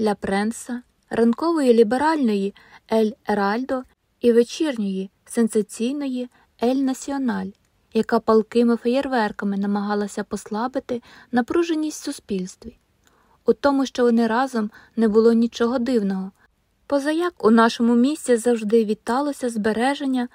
Ля Пренса, ранкової ліберальної Ель Еральдо і вечірньої сенсаційної Ель Національ, яка палкими феєрверками намагалася послабити напруженість в суспільстві. У тому, що вони разом не було нічого дивного, позаяк у нашому місті завжди віталося збереження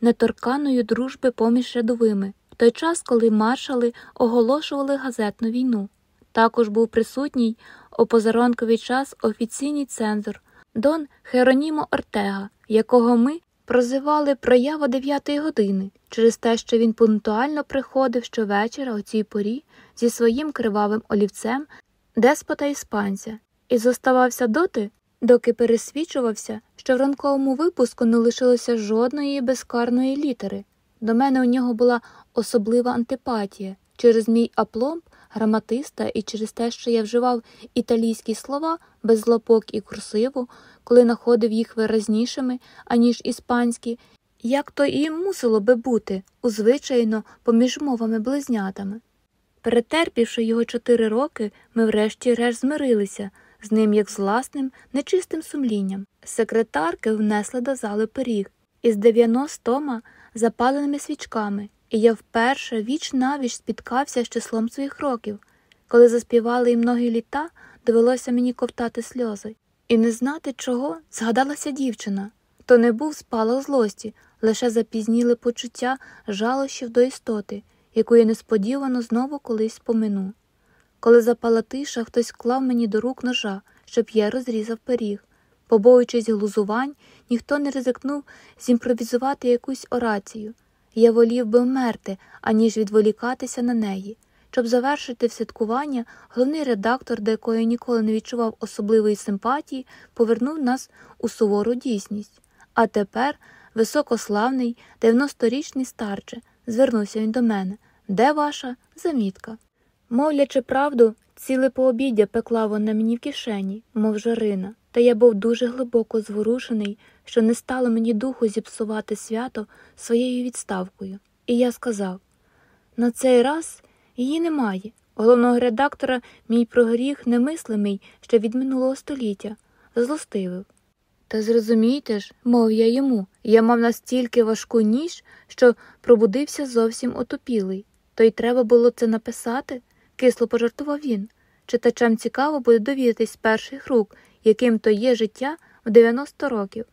неторканої дружби поміж рядовими, в той час, коли маршали оголошували газетну війну. Також був присутній у позаронковий час офіційний цензор Дон Херонімо Ортега, якого ми прозивали проява дев'ятої години через те, що він пунктуально приходив щовечора у цій порі зі своїм кривавим олівцем деспота іспанця і зоставався доти, доки пересвідчувався, що в ранковому випуску не лишилося жодної безкарної літери. До мене у нього була особлива антипатія через мій апломб граматиста і через те, що я вживав італійські слова без злопок і курсиву, коли находив їх виразнішими, аніж іспанські, як то і мусило би бути узвичайно поміж мовами близнятами. Перетерпівши його чотири роки, ми врешті-решт змирилися з ним як з власним нечистим сумлінням. Секретарки внесли до зали пиріг із дев'яностома запаленими свічками, і я вперше віч навіч спіткався з числом своїх років. Коли заспівали і многі літа, довелося мені ковтати сльози. І не знати чого згадалася дівчина. То не був спалах злості, лише запізніли почуття жалощів до істоти, яку я несподівано знову колись спомину. Коли запала тиша, хтось вклав мені до рук ножа, щоб я розрізав пиріг. Побоюючись глузувань, ніхто не ризикнув зімпровізувати якусь орацію. Я волів би вмерти, аніж відволікатися на неї. Щоб завершити святкування, головний редактор, до якої ніколи не відчував особливої симпатії, повернув нас у сувору дійсність. А тепер високославний, 90-річний старче, звернувся він до мене. Де ваша замітка? Мовлячи правду, ціле пообіддя пекла вона мені в кишені, мов жарина, та я був дуже глибоко зворушений, що не стало мені духу зіпсувати свято своєю відставкою. І я сказав на цей раз її немає. Головного редактора мій прогріх немислимий ще від минулого століття, злостивив. Та зрозумійте ж, мов я йому, я мав настільки важку ніж, що пробудився зовсім отупілий. То й треба було це написати, кисло пожартував він. Читачам цікаво буде довідатись з перших рук, яким то є життя в 90 років.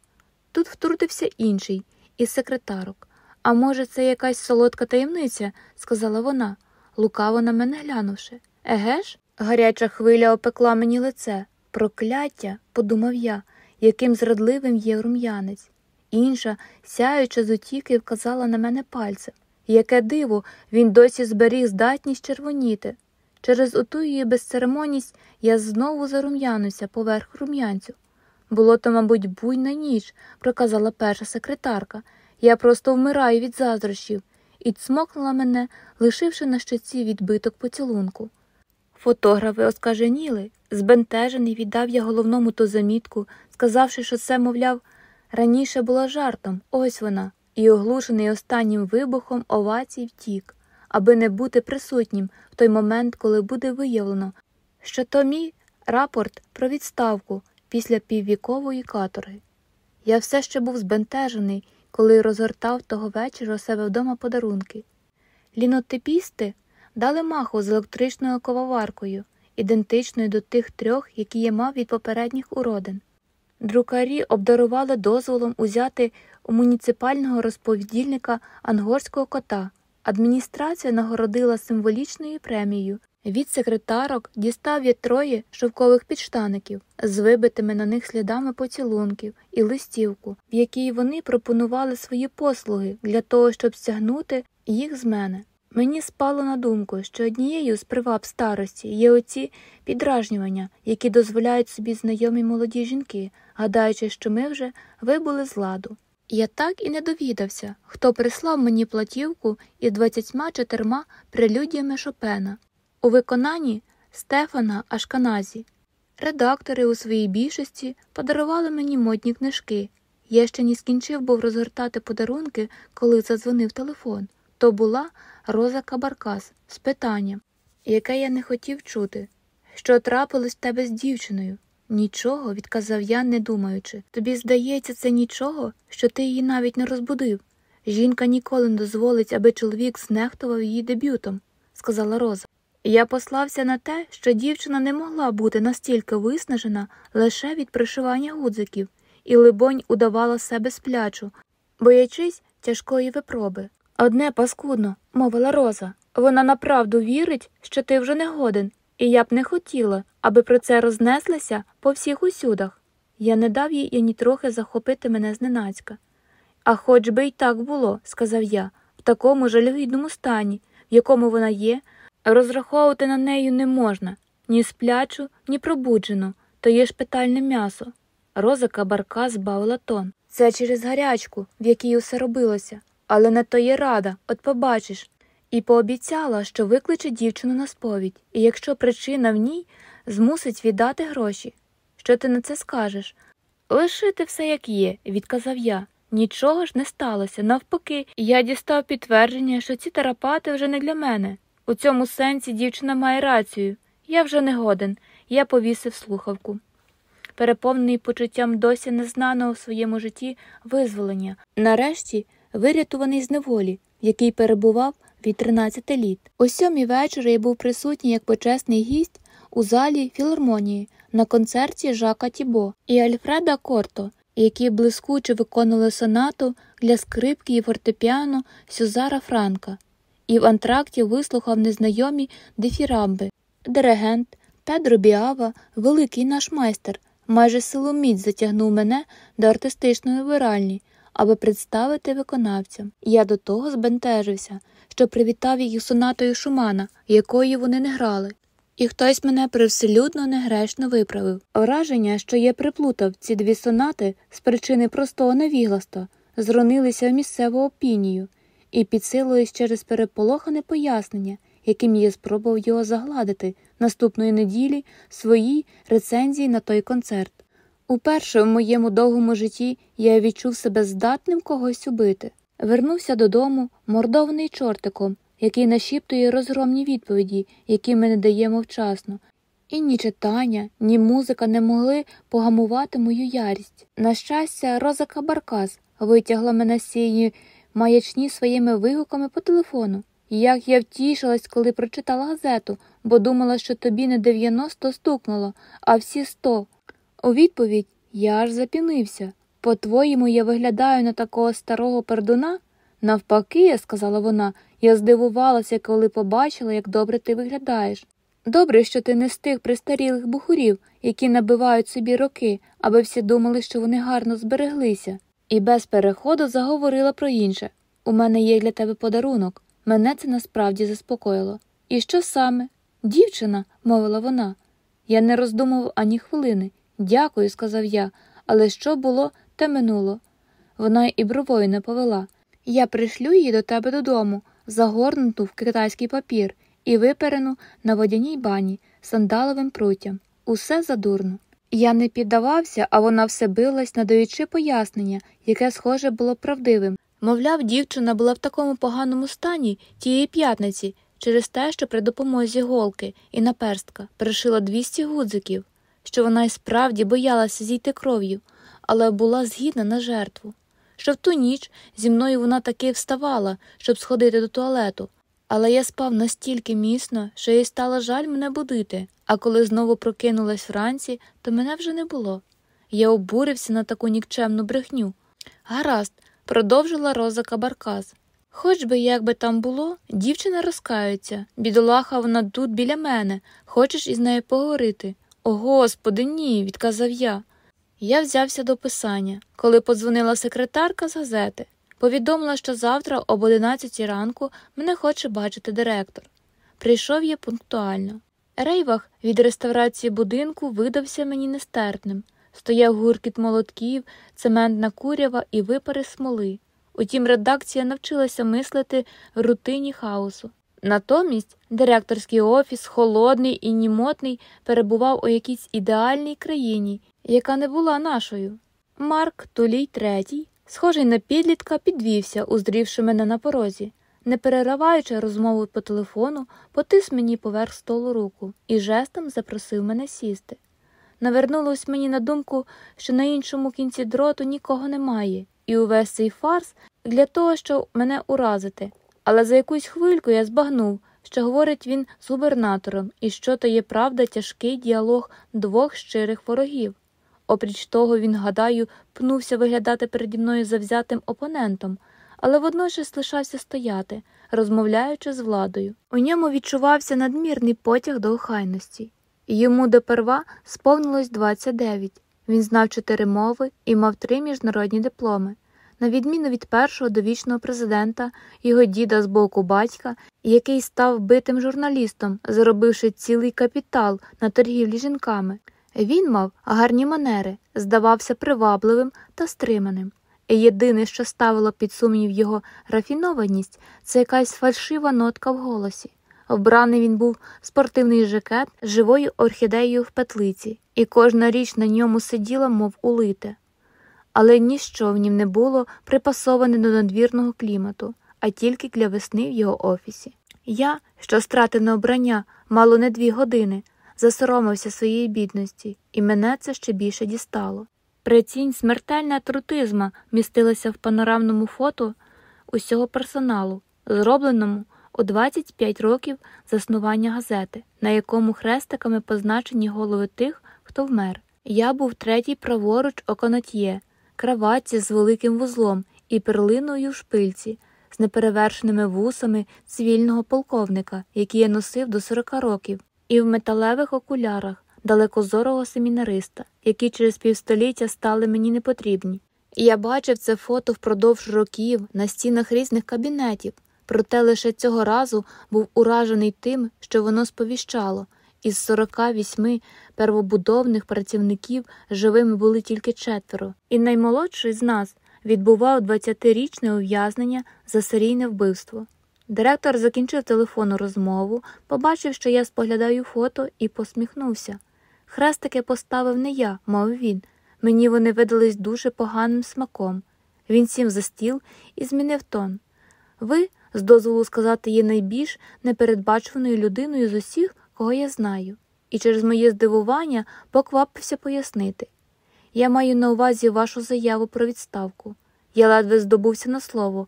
Тут втрутився інший із секретарок. А може, це якась солодка таємниця, сказала вона, лукаво на мене глянувши. Еге ж? Гаряча хвиля опекла мені лице. Прокляття, подумав я, яким зрадливим є рум'янець. Інша, сяюча з утіки, вказала на мене пальцем. Яке диво, він досі зберіг здатність червоніти. Через оту її безцеремонність я знову зарум'януся поверх рум'янцю. Було то, мабуть, буйна ніч, проказала перша секретарка. Я просто вмираю від заздрощів, і цмокнула мене, лишивши на щоці відбиток поцілунку. Фотографи оскаженіли, збентежений віддав я головному ту замітку, сказавши, що це, мовляв, раніше була жартом, ось вона, і оглушений останнім вибухом овацій втік, аби не бути присутнім в той момент, коли буде виявлено, що то мій рапорт про відставку після піввікової каторги. Я все ще був збентежений, коли розгортав того вечора у себе вдома подарунки. Лінотипісти дали маху з електричною коваваркою, ідентичною до тих трьох, які я мав від попередніх уродин. Друкарі обдарували дозволом узяти у муніципального розповідільника ангорського кота. Адміністрація нагородила символічною премією. Від секретарок дістав я троє шовкових підштаників з вибитими на них слідами поцілунків і листівку, в якій вони пропонували свої послуги для того, щоб стягнути їх з мене. Мені спало на думку, що однією з приваб старості є оці підражнювання, які дозволяють собі знайомі молоді жінки, гадаючи, що ми вже вибули з ладу. Я так і не довідався, хто прислав мені платівку із 24 прелюдіями Шопена у виконанні Стефана Ашканазі. Редактори у своїй більшості подарували мені модні книжки. Я ще не скінчив був розгортати подарунки, коли задзвонив телефон. То була Роза Кабаркас з питанням, яке я не хотів чути, що трапилось в тебе з дівчиною. Нічого, відказав я, не думаючи. Тобі здається, це нічого, що ти її навіть не розбудив. Жінка ніколи не дозволить, аби чоловік знехтував її дебютом, сказала Роза. Я послався на те, що дівчина не могла бути настільки виснажена лише від пришивання гудзиків, і, либонь, удавала себе сплячу, боячись тяжкої випроби. Одне паскудно, мовила Роза. Вона направду вірить, що ти вже не годен, і я б не хотіла, аби про це рознеслися по всіх усюдах. Я не дав їй ані трохи захопити мене зненацька. А хоч би й так було, сказав я, в такому жалюгідному стані, в якому вона є, розраховувати на неї не можна ні сплячу, ні пробуджену, то є ж питальне м'ясо. Роза кабарка збавила тон. Це через гарячку, в якій усе робилося, але не то є рада, от побачиш. І пообіцяла, що викличе дівчину на сповідь, і якщо причина в ній змусить віддати гроші. Що ти на це скажеш? Лишити все як є, відказав я. Нічого ж не сталося. Навпаки, я дістав підтвердження, що ці терапати вже не для мене. У цьому сенсі дівчина має рацію. Я вже не годен, я повісив слухавку. Переповнений почуттям досі незнаного в своєму житті визволення, нарешті вирятуваний з неволі, в якій перебував від 13 літ. О сьомій вечора я був присутній як почесний гість у залі філармонії на концерті Жака Тібо і Альфреда Корто, які блискуче виконували сонату для скрипки і фортепіано Сюзара Франка, і в антракті вислухав незнайомі дифірамби. Диригент Педро Біава, великий наш майстер, майже силоміць затягнув мене до артистичної виральні, аби представити виконавцям. Я до того збентежився, що привітав їх сонатою Шумана, якої вони не грали. І хтось мене привселюдно негрешно виправив. Враження, що я приплутав ці дві сонати з причини простого невігластва, зронилися в місцеву опінію і підсилились через переполохане пояснення, яким я спробував його загладити наступної неділі своїй рецензії на той концерт. Уперше в моєму довгому житті я відчув себе здатним когось убити. Вернувся додому, мордований чортиком, який нашіптує розгромні відповіді, які ми не даємо вчасно. І ні читання, ні музика не могли погамувати мою ярість. На щастя, Роза Кабаркас витягла мене з цієї маячні своїми вигуками по телефону. Як я втішилась, коли прочитала газету, бо думала, що тобі не 90 стукнуло, а всі 100. У відповідь я аж запінився. По твоєму, я виглядаю на такого старого пердуна? Навпаки, сказала вона, я здивувалася, коли побачила, як добре ти виглядаєш. Добре, що ти не з тих пристарілих бухурів, які набивають собі роки, аби всі думали, що вони гарно збереглися, і без переходу заговорила про інше у мене є для тебе подарунок. Мене це насправді заспокоїло. І що саме? Дівчина, мовила вона. Я не роздумав ані хвилини. Дякую, сказав я, але що було, те минуло. Вона і бровою не повела. Я пришлю її до тебе додому, загорнуту в китайський папір і виперену на водяній бані сандаловим пруттям. Усе задурно. Я не піддавався, а вона все билась, надаючи пояснення, яке, схоже, було правдивим. Мовляв, дівчина була в такому поганому стані тієї п'ятниці через те, що при допомозі голки і наперстка пришила 200 гудзиків, що вона й справді боялася зійти кров'ю, але була згідна на жертву. Що в ту ніч зі мною вона таки вставала, щоб сходити до туалету, але я спав настільки міцно, що їй стало жаль мене будити, а коли знову прокинулась вранці, то мене вже не було. Я обурився на таку нікчемну брехню. Гаразд, продовжила Роза Кабарказ. Хоч би як би там було, дівчина розкається, бідолаха вона тут біля мене, хочеш із нею поговорити. О, господи, ні, відказав я. Я взявся до писання, коли подзвонила секретарка з газети. Повідомила, що завтра об 11 ранку мене хоче бачити директор. Прийшов я пунктуально. Рейвах від реставрації будинку видався мені нестерпним. Стояв гуркіт молотків, цементна курява і випари смоли. Утім, редакція навчилася мислити в рутині хаосу. Натомість директорський офіс, холодний і німотний, перебував у якійсь ідеальній країні, яка не була нашою. Марк Тулій третій, схожий на підлітка, підвівся, уздрівши мене на порозі. Не перериваючи розмову по телефону, потис мені поверх столу руку і жестом запросив мене сісти. навернулось мені на думку, що на іншому кінці дроту нікого немає, і увесь цей фарс для того, щоб мене уразити. Але за якусь хвильку я збагнув, що говорить він з губернатором, і що то є правда тяжкий діалог двох щирих ворогів. Опріч того, він, гадаю, пнувся виглядати переді мною завзятим опонентом, але водночас лишався стояти, розмовляючи з владою. У ньому відчувався надмірний потяг до охайності. Йому доперва сповнилось 29. Він знав чотири мови і мав три міжнародні дипломи. На відміну від першого довічного президента, його діда з боку батька, який став битим журналістом, заробивши цілий капітал на торгівлі жінками. Він мав гарні манери, здавався привабливим та стриманим. Єдине, що ставило під сумнів його рафінованість, це якась фальшива нотка в голосі. Вбраний він був спортивний жакет з живою орхідеєю в петлиці, і кожна річ на ньому сиділа, мов улите. Але ніщо в нім не було припасоване до надвірного клімату, а тільки для весни в його офісі. Я, що стратив на обрання мало не дві години, засоромився своєї бідності, і мене це ще більше дістало. Прицінь смертельна трутизма містилася в панорамному фото усього персоналу, зробленому у 25 років заснування газети, на якому хрестиками позначені голови тих, хто вмер. Я був третій праворуч оконатьє, краватці з великим вузлом і перлиною в шпильці, з неперевершеними вусами цивільного полковника, який я носив до 40 років, і в металевих окулярах далекозорого семінариста, які через півстоліття стали мені непотрібні. І я бачив це фото впродовж років на стінах різних кабінетів, проте лише цього разу був уражений тим, що воно сповіщало. Із 48 первобудовних працівників живими були тільки четверо, і наймолодший з нас відбував 20-річне ув'язнення за серійне вбивство. Директор закінчив телефонну розмову, побачив, що я споглядаю фото, і посміхнувся. Хрестики поставив не я, мов він. Мені вони видались дуже поганим смаком. Він сів за стіл і змінив тон. Ви, з дозволу сказати, є найбільш непередбачуваною людиною з усіх, кого я знаю, і через моє здивування поквапився пояснити. Я маю на увазі вашу заяву про відставку. Я ледве здобувся на слово.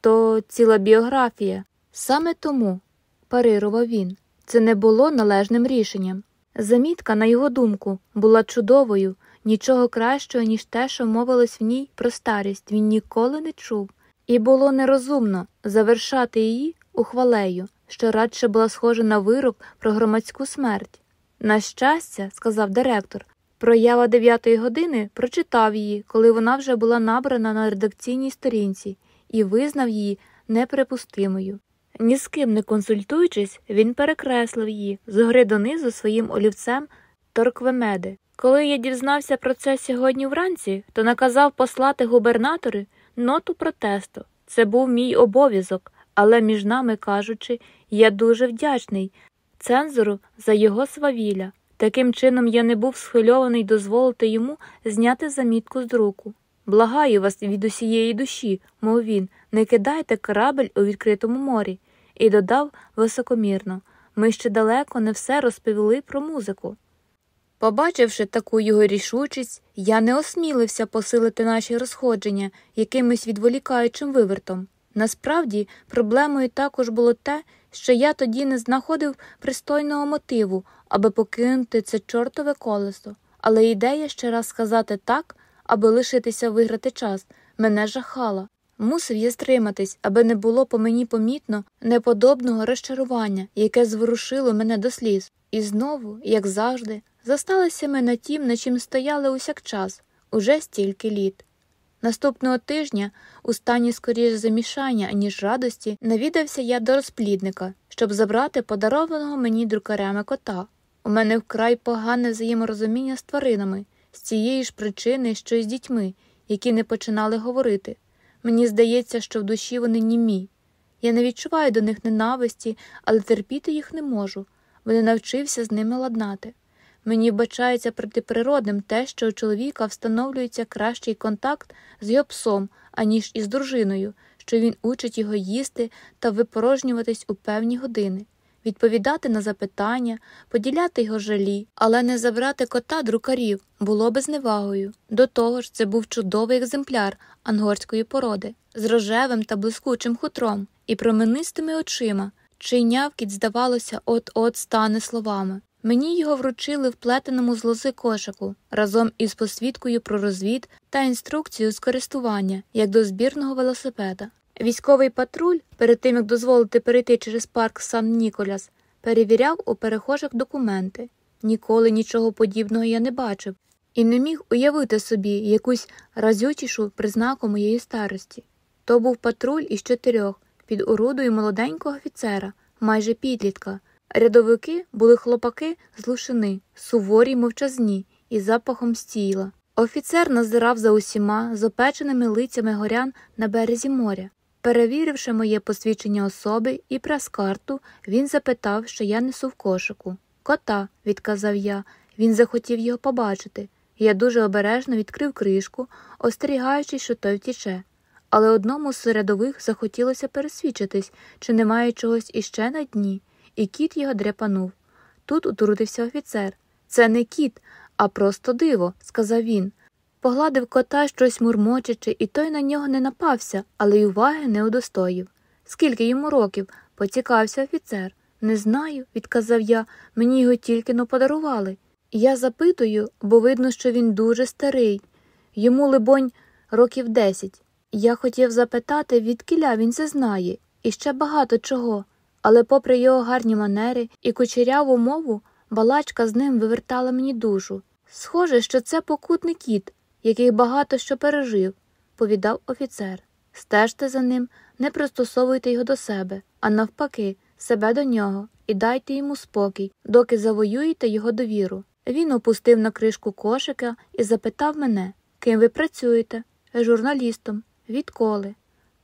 То ціла біографія. Саме тому, парирував він, це не було належним рішенням. Замітка, на його думку, була чудовою, нічого кращого, ніж те, що мовилось в ній про старість, він ніколи не чув, і було нерозумно завершати її ухвалею, що радше була схожа на вирок про громадську смерть. На щастя, сказав директор, проява дев'ятої години прочитав її, коли вона вже була набрана на редакційній сторінці, і визнав її неприпустимою. Ні з ким не консультуючись, він перекреслив її згори донизу своїм олівцем торквемеди. Коли я дізнався про це сьогодні вранці, то наказав послати губернатору ноту протесту. Це був мій обов'язок, але, між нами кажучи, я дуже вдячний цензору за його свавілля. Таким чином я не був схвильований дозволити йому зняти замітку з друку. Благаю вас від усієї душі, мов він, не кидайте корабель у відкритому морі, і додав високомірно ми ще далеко не все розповіли про музику. Побачивши таку його рішучість, я не осмілився посилити наші розходження якимось відволікаючим вивертом. Насправді, проблемою також було те, що я тоді не знаходив пристойного мотиву, аби покинути це чортове колесо, але ідея ще раз сказати так, аби лишитися виграти час, мене жахала. Мусив я стриматись, аби не було по мені помітно неподобного розчарування, яке зворушило мене до сліз. І знову, як завжди, зосталися ми на тім, на чим стояли усякчас, уже стільки літ. Наступного тижня, у стані скоріш замішання, ніж радості, навідався я до розплідника, щоб забрати подарованого мені друкарями кота. У мене вкрай погане взаєморозуміння з тваринами, з цієї ж причини, що й з дітьми, які не починали говорити. Мені здається, що в душі вони німі. Я не відчуваю до них ненависті, але терпіти їх не можу, бо не навчився з ними ладнати. Мені вбачається протиприродним те, що у чоловіка встановлюється кращий контакт з його псом, аніж із дружиною, що він учить його їсти та випорожнюватись у певні години. Відповідати на запитання, поділяти його жалі, але не забрати кота друкарів було би зневагою. До того ж, це був чудовий екземпляр ангорської породи з рожевим та блискучим хутром і променистими очима, чий нявкіт, здавалося, от-от стане словами. Мені його вручили в плетеному з лози кошику разом із посвідкою про розвід та інструкцією з користування, як до збірного велосипеда. Військовий патруль, перед тим як дозволити перейти через парк Сан Ніколяс, перевіряв у перехожих документи. Ніколи нічого подібного я не бачив і не міг уявити собі якусь разючішу признаку моєї старості. То був патруль із чотирьох під орудою молоденького офіцера, майже підлітка. Рядовики були хлопаки з лушини, суворі й мовчазні, із запахом стійла. Офіцер назирав за усіма з опеченими лицями горян на березі моря. Перевіривши моє посвідчення особи і прес-карту, він запитав, що я несу в кошику. Кота, відказав я, він захотів його побачити. Я дуже обережно відкрив кришку, остерігаючись, що той втіче. Але одному з рядових захотілося пересвідчитись, чи немає чогось іще на дні, і кіт його дряпанув. Тут утрутився офіцер. Це не кіт, а просто диво, сказав він. Погладив кота щось мурмочачи, і той на нього не напався, але й уваги не удостоїв. Скільки йому років? поцікався офіцер. Не знаю, відказав я, мені його тільки но подарували. Я запитую, бо видно, що він дуже старий. Йому, либонь, років десять. Я хотів запитати, відкіля він це знає, і ще багато чого, але, попри його гарні манери і кучеряву мову, балачка з ним вивертала мені душу. Схоже, що це покутний кіт, який багато що пережив, повідав офіцер. Стежте за ним, не пристосовуйте його до себе, а навпаки, себе до нього, і дайте йому спокій, доки завоюєте його довіру. Він опустив на кришку кошика і запитав мене, ким ви працюєте? Журналістом. Відколи?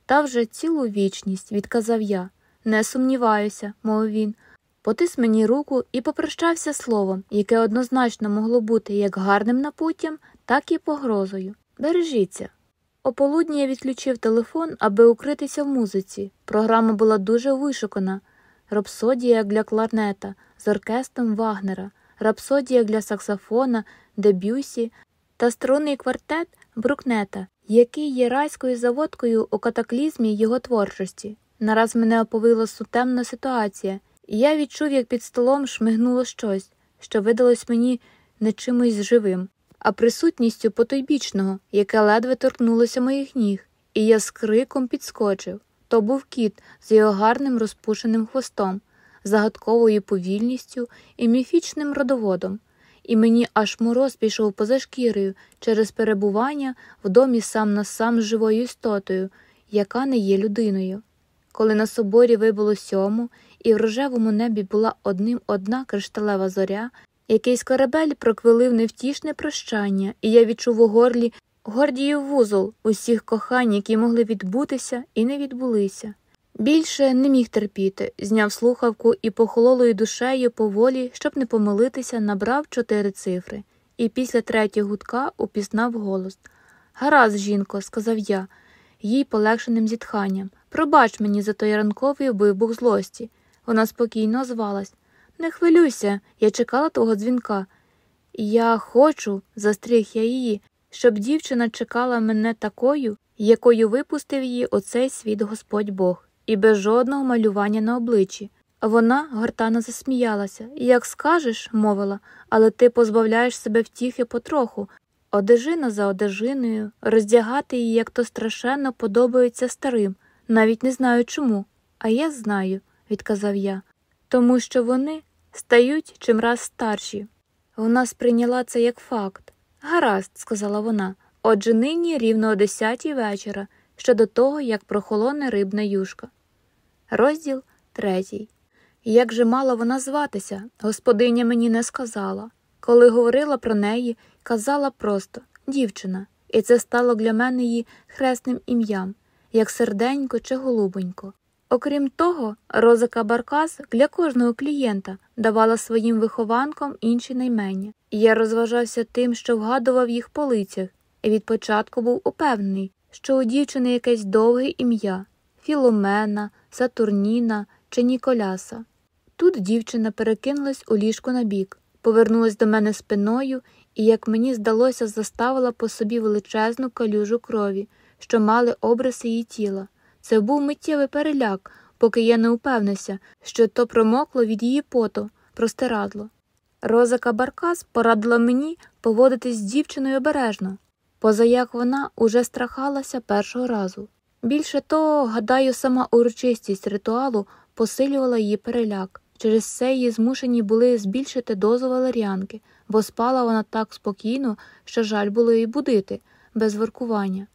Та вже цілу вічність, відказав я. Не сумніваюся, мовив він. Потис мені руку і попрощався словом, яке однозначно могло бути як гарним напуттям, так і погрозою. Бережіться. Ополудні я відключив телефон, аби укритися в музиці. Програма була дуже вишукана рапсодія для кларнета з оркестром Вагнера, рапсодія для саксофона, дебюсі та струнний квартет Брукнета, який є райською заводкою у катаклізмі його творчості. Нараз мене оповила сутемна ситуація, і я відчув, як під столом шмигнуло щось, що видалось мені не чимось живим а присутністю потойбічного, яке ледве торкнулося моїх ніг, і я з криком підскочив. То був кіт з його гарним розпушеним хвостом, загадковою повільністю і міфічним родоводом, і мені аж мороз пішов поза шкірою через перебування в домі сам на сам з живою істотою, яка не є людиною. Коли на соборі вибуло сьому, і в рожевому небі була одним одна кришталева зоря, Якийсь корабель проквилив невтішне прощання, і я відчув у горлі гордіїв вузол усіх кохань, які могли відбутися і не відбулися. Більше не міг терпіти, зняв слухавку і похололою душею поволі, щоб не помилитися, набрав чотири цифри, і після третього гудка упізнав голос. Гаразд, жінко, сказав я, їй полегшеним зітханням. Пробач мені за той ранковий вибух злості. Вона спокійно звалась. Не хвилюйся, я чекала твого дзвінка. Я хочу, застріг я її, щоб дівчина чекала мене такою, якою випустив її оцей світ Господь Бог, і без жодного малювання на обличчі. Вона гортано засміялася. Як скажеш, мовила, але ти позбавляєш себе втіхи потроху, одежина за одежиною, роздягати її, як то страшенно подобається старим, навіть не знаю чому. А я знаю, відказав я тому що вони стають чимраз старші. Вона сприйняла це як факт. Гаразд, сказала вона, отже нині рівно о десятій вечора, ще до того, як прохолоне рибна юшка. Розділ третій. Як же мала вона зватися, господиня мені не сказала. Коли говорила про неї, казала просто дівчина, і це стало для мене її хресним ім'ям, як серденько чи голубонько. Окрім того, Розика Баркас для кожного клієнта давала своїм вихованкам інші наймення, я розважався тим, що вгадував їх по лицях, і від початку був упевнений, що у дівчини якесь довге ім'я Філомена, Сатурніна чи Ніколяса. Тут дівчина перекинулась у ліжку на бік, повернулась до мене спиною і, як мені здалося, заставила по собі величезну калюжу крові, що мали обриси її тіла. Це був миттєвий переляк, поки я не упевнився, що то промокло від її поту, простирадло. Роза Кабаркас порадила мені поводитись з дівчиною обережно, позаяк вона уже страхалася першого разу. Більше того, гадаю, сама урочистість ритуалу посилювала її переляк. Через це її змушені були збільшити дозу валеріанки, бо спала вона так спокійно, що жаль було її будити, без воркування.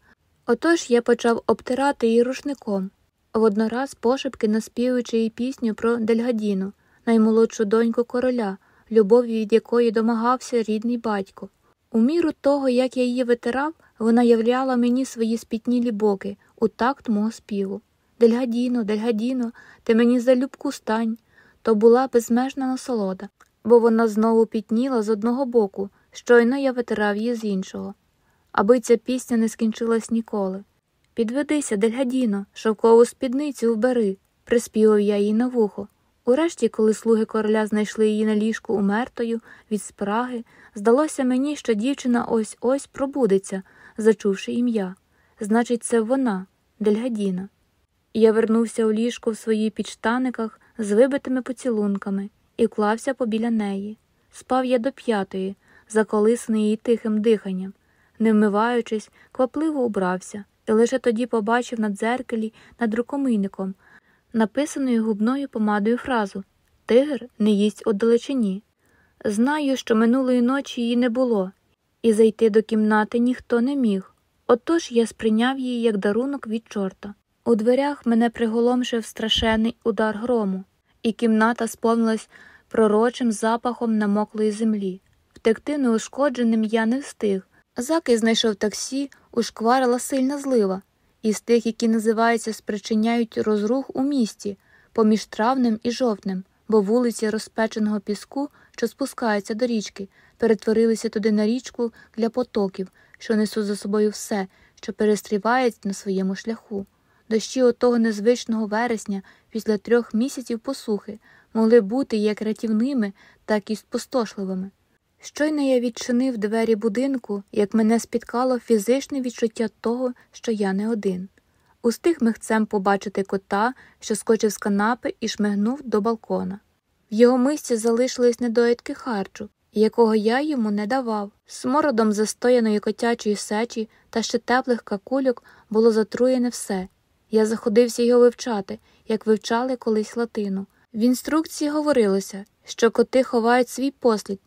Отож я почав обтирати її рушником, воднораз пошепки наспівуючи їй пісню про Дельгадіну, наймолодшу доньку короля, любові від якої домагався рідний батько. У міру того, як я її витирав, вона являла мені свої спітнілі боки у такт мого співу. Дельгадіно, Дельгадіно, ти мені за любку стань. То була безмежна насолода, бо вона знову пітніла з одного боку, щойно я витирав її з іншого. Аби ця пісня не скінчилась ніколи. Підведися, Дельгадіно, шовкову спідницю вбери, приспівав я їй на вухо. Урешті, коли слуги короля знайшли її на ліжку умертою від спраги, здалося мені, що дівчина ось ось пробудеться, зачувши ім'я. Значить, це вона, Дельгадіна. Я вернувся у ліжко в своїй підштаниках з вибитими поцілунками і вклався побіля неї. Спав я до п'ятої, заколисаний її тихим диханням. Не вмиваючись, квапливо убрався, і лише тоді побачив на дзеркалі над рукомийником написаною губною помадою фразу Тигр не їсть у далечині. Знаю, що минулої ночі її не було, і зайти до кімнати ніхто не міг. Отож я сприйняв її як дарунок від чорта. У дверях мене приголомшив страшенний удар грому, і кімната сповнилась пророчим запахом намоклої землі. Втекти неушкодженим я не встиг. Заки знайшов таксі, ушкварила сильна злива, із тих, які називаються, спричиняють розрух у місті поміж травнем і жовтнем, бо вулиці розпеченого піску, що спускаються до річки, перетворилися туди на річку для потоків, що несуть за собою все, що перестрівають на своєму шляху. Дощі отого незвичного вересня після трьох місяців посухи могли бути як рятівними, так і спустошливими. Щойно я відчинив двері будинку, як мене спіткало фізичне відчуття того, що я не один. Устиг михцем побачити кота, що скочив з канапи і шмигнув до балкона. В його мисці залишились недоїдки харчу, якого я йому не давав. Смородом застояної котячої сечі та ще теплих какульок було затруєне все. Я заходився його вивчати, як вивчали колись латину. В інструкції говорилося, що коти ховають свій послід,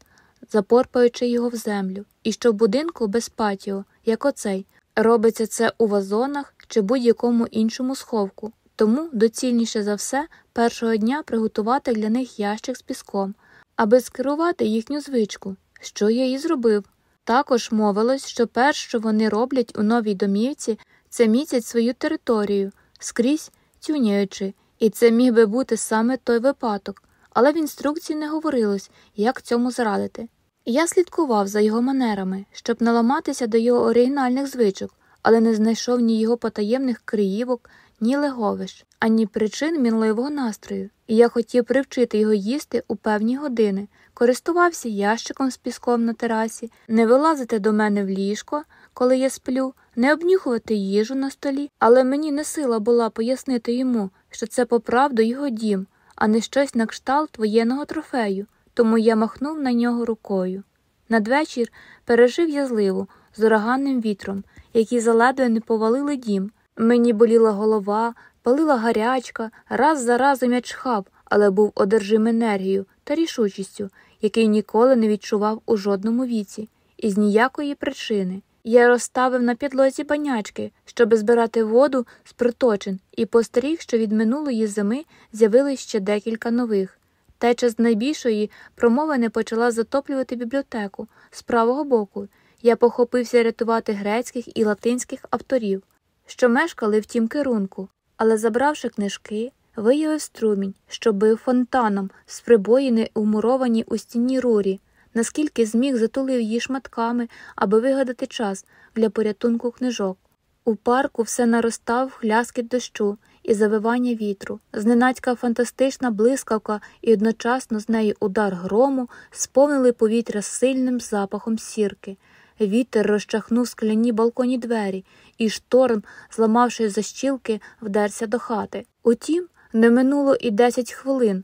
запорпаючи його в землю, і що в будинку без патіо, як оцей, робиться це у вазонах чи будь-якому іншому сховку. Тому доцільніше за все першого дня приготувати для них ящик з піском, аби скерувати їхню звичку, що я і зробив. Також мовилось, що перш, що вони роблять у новій домівці, це місяць свою територію, скрізь тюняючи, і це міг би бути саме той випадок, але в інструкції не говорилось, як цьому зрадити. Я слідкував за його манерами, щоб наламатися до його оригінальних звичок, але не знайшов ні його потаємних криївок, ні леговищ, ані причин мінливого настрою, і я хотів привчити його їсти у певні години, користувався ящиком з піском на терасі, не вилазити до мене в ліжко, коли я сплю, не обнюхувати їжу на столі, але мені не сила була пояснити йому, що це поправду його дім, а не щось на кшталт воєнного трофею, тому я махнув на нього рукою. Надвечір пережив я зливу з ураганним вітром, які заледве не повалили дім. Мені боліла голова, палила гарячка, раз за разом я чхав, але був одержим енергією та рішучістю, який ніколи не відчував у жодному віці, і з ніякої причини. Я розставив на підлозі банячки, щоб збирати воду з приточин, і постеріг, що від минулої зими з'явилось ще декілька нових. Теча з найбільшої промови не почала затоплювати бібліотеку з правого боку. Я похопився рятувати грецьких і латинських авторів, що мешкали в тім керунку, але, забравши книжки, виявив струмінь, що бив фонтаном з прибоїни, умуровані у стіні рурі наскільки зміг затулив її шматками, аби вигадати час для порятунку книжок. У парку все наростав хляскіт дощу, і завивання вітру, зненацька фантастична блискавка і одночасно з нею удар грому сповнили повітря сильним запахом сірки. Вітер розчахнув скляні балконі двері, і шторм, зламавши защілки, вдерся до хати. Утім, не минуло і десять хвилин,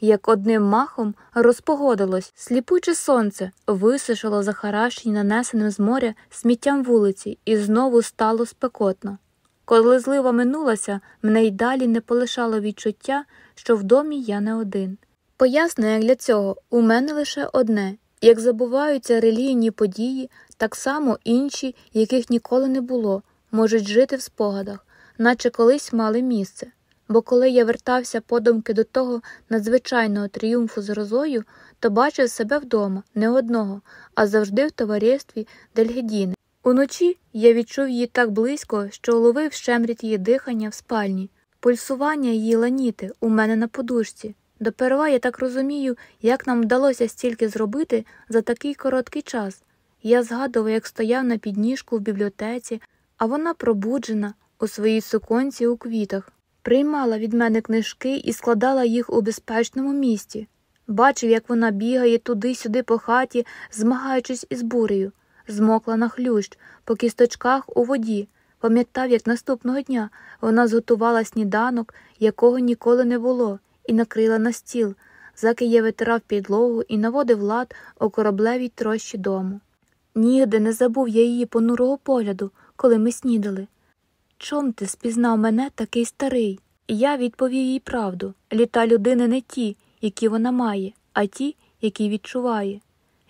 як одним махом розпогодилось, сліпуче сонце висушило захаращені нанесеним з моря сміттям вулиці, і знову стало спекотно. Коли злива минулася, мене й далі не полишало відчуття, що в домі я не один. Пояснення для цього у мене лише одне як забуваються релігійні події, так само інші, яких ніколи не було, можуть жити в спогадах, наче колись мали місце. Бо коли я вертався подумки до того надзвичайного тріумфу з розою, то бачив себе вдома, не одного, а завжди в товаристві Дельгедіни. Уночі я відчув її так близько, що уловив щемріт її дихання в спальні, пульсування її ланіти у мене на подушці. Доперва я так розумію, як нам вдалося стільки зробити за такий короткий час. Я згадував, як стояв на підніжку в бібліотеці, а вона пробуджена у своїй суконці у квітах, приймала від мене книжки і складала їх у безпечному місці. Бачив, як вона бігає туди-сюди по хаті, змагаючись із бурею, змокла на хлющ, по кісточках у воді. Пам'ятав, як наступного дня вона зготувала сніданок, якого ніколи не було, і накрила на стіл, заки я витирав підлогу і наводив лад у кораблевій трощі дому. Нігде не забув я її понурого погляду, коли ми снідали. Чом ти спізнав мене такий старий? Я відповів їй правду літа людини не ті, які вона має, а ті, які відчуває.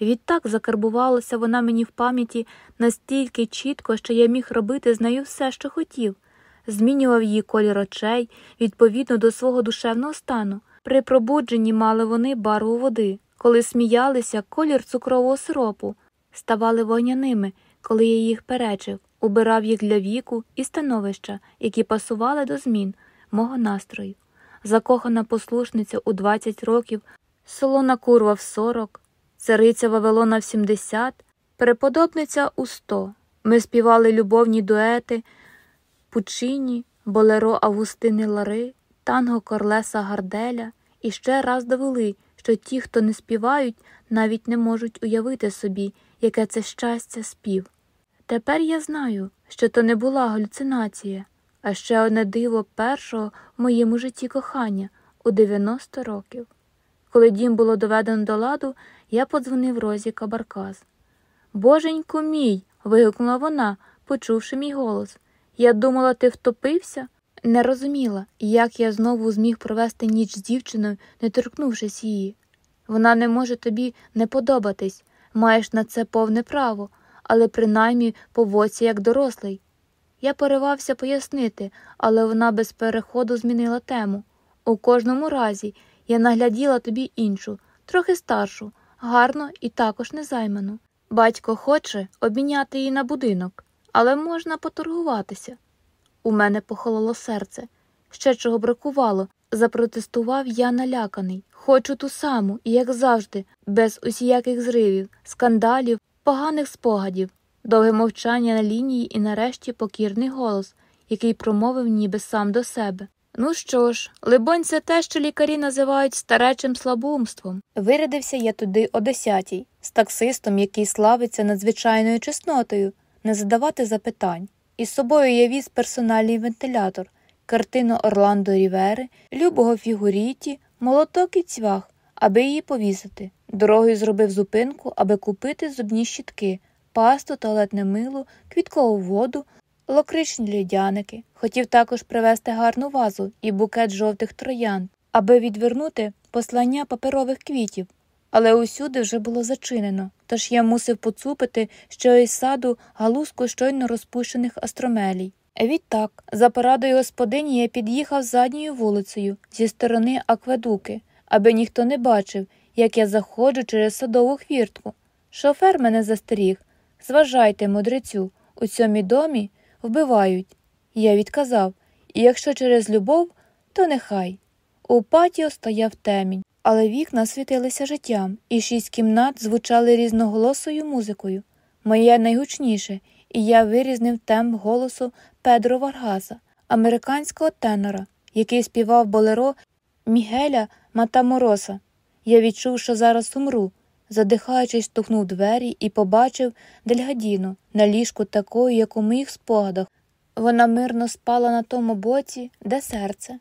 Відтак закарбувалася вона мені в пам'яті настільки чітко, що я міг робити з нею все, що хотів, змінював її колір очей відповідно до свого душевного стану. При пробудженні мали вони барву води, коли сміялися колір цукрового сиропу, ставали вогняними, коли я їх перечив, убирав їх для віку і становища, які пасували до змін мого настрою. Закохана послушниця у 20 років, солона курва в 40, цариця Вавилона в 70, преподобниця у 100. Ми співали любовні дуети, Пучині, Болеро Августини Лари, танго Корлеса Гарделя і ще раз довели, що ті, хто не співають, навіть не можуть уявити собі, яке це щастя спів. Тепер я знаю, що то не була галюцинація, а ще одне диво першого в моєму житті кохання у 90 років. Коли дім було доведено до ладу, я подзвонив Розі Кабаркас. Боженьку мій. вигукнула вона, почувши мій голос. Я думала, ти втопився? Не розуміла, як я знову зміг провести ніч з дівчиною, не торкнувшись її. Вона не може тобі не подобатись, маєш на це повне право, але принаймні поводься як дорослий. Я поривався пояснити, але вона без переходу змінила тему. У кожному разі я нагляділа тобі іншу, трохи старшу, гарну і також незайману. Батько хоче обміняти її на будинок, але можна поторгуватися. У мене похололо серце. Ще чого бракувало, запротестував я наляканий. Хочу ту саму, і, як завжди, без усіяких зривів, скандалів, поганих спогадів, довге мовчання на лінії і нарешті покірний голос, який промовив ніби сам до себе. Ну що ж, либонь, це те, що лікарі називають старечим слабоумством. Вирядився я туди о десятій, з таксистом, який славиться надзвичайною чеснотою, не задавати запитань. Із собою я віз персональний вентилятор, картину Орландо Рівери, любого фігуріті, молоток і цвях, аби її повісити. Дорогою зробив зупинку, аби купити зубні щітки, пасту, туалетне мило, квіткову воду, локричні льодяники. Хотів також привезти гарну вазу і букет жовтих троян, аби відвернути послання паперових квітів. Але усюди вже було зачинено, тож я мусив поцупити що із саду галузку щойно розпущених астромелій. Відтак, за порадою господині, я під'їхав задньою вулицею зі сторони акведуки, аби ніхто не бачив, як я заходжу через садову хвіртку. Шофер мене застеріг. Зважайте, мудрецю, у цьому домі вбивають. Я відказав і якщо через любов, то нехай. У патіо стояв темінь, але вікна світилися життям, і шість кімнат звучали різноголосою музикою. Моє найгучніше, і я вирізнив темп голосу Педро Варгаса, американського тенора, який співав болеро Мігеля Матамороса. Я відчув, що зараз умру. Задихаючись, штовхнув двері і побачив Дельгадіну на ліжку такою, як у моїх спогадах. Вона мирно спала на тому боці, де серце.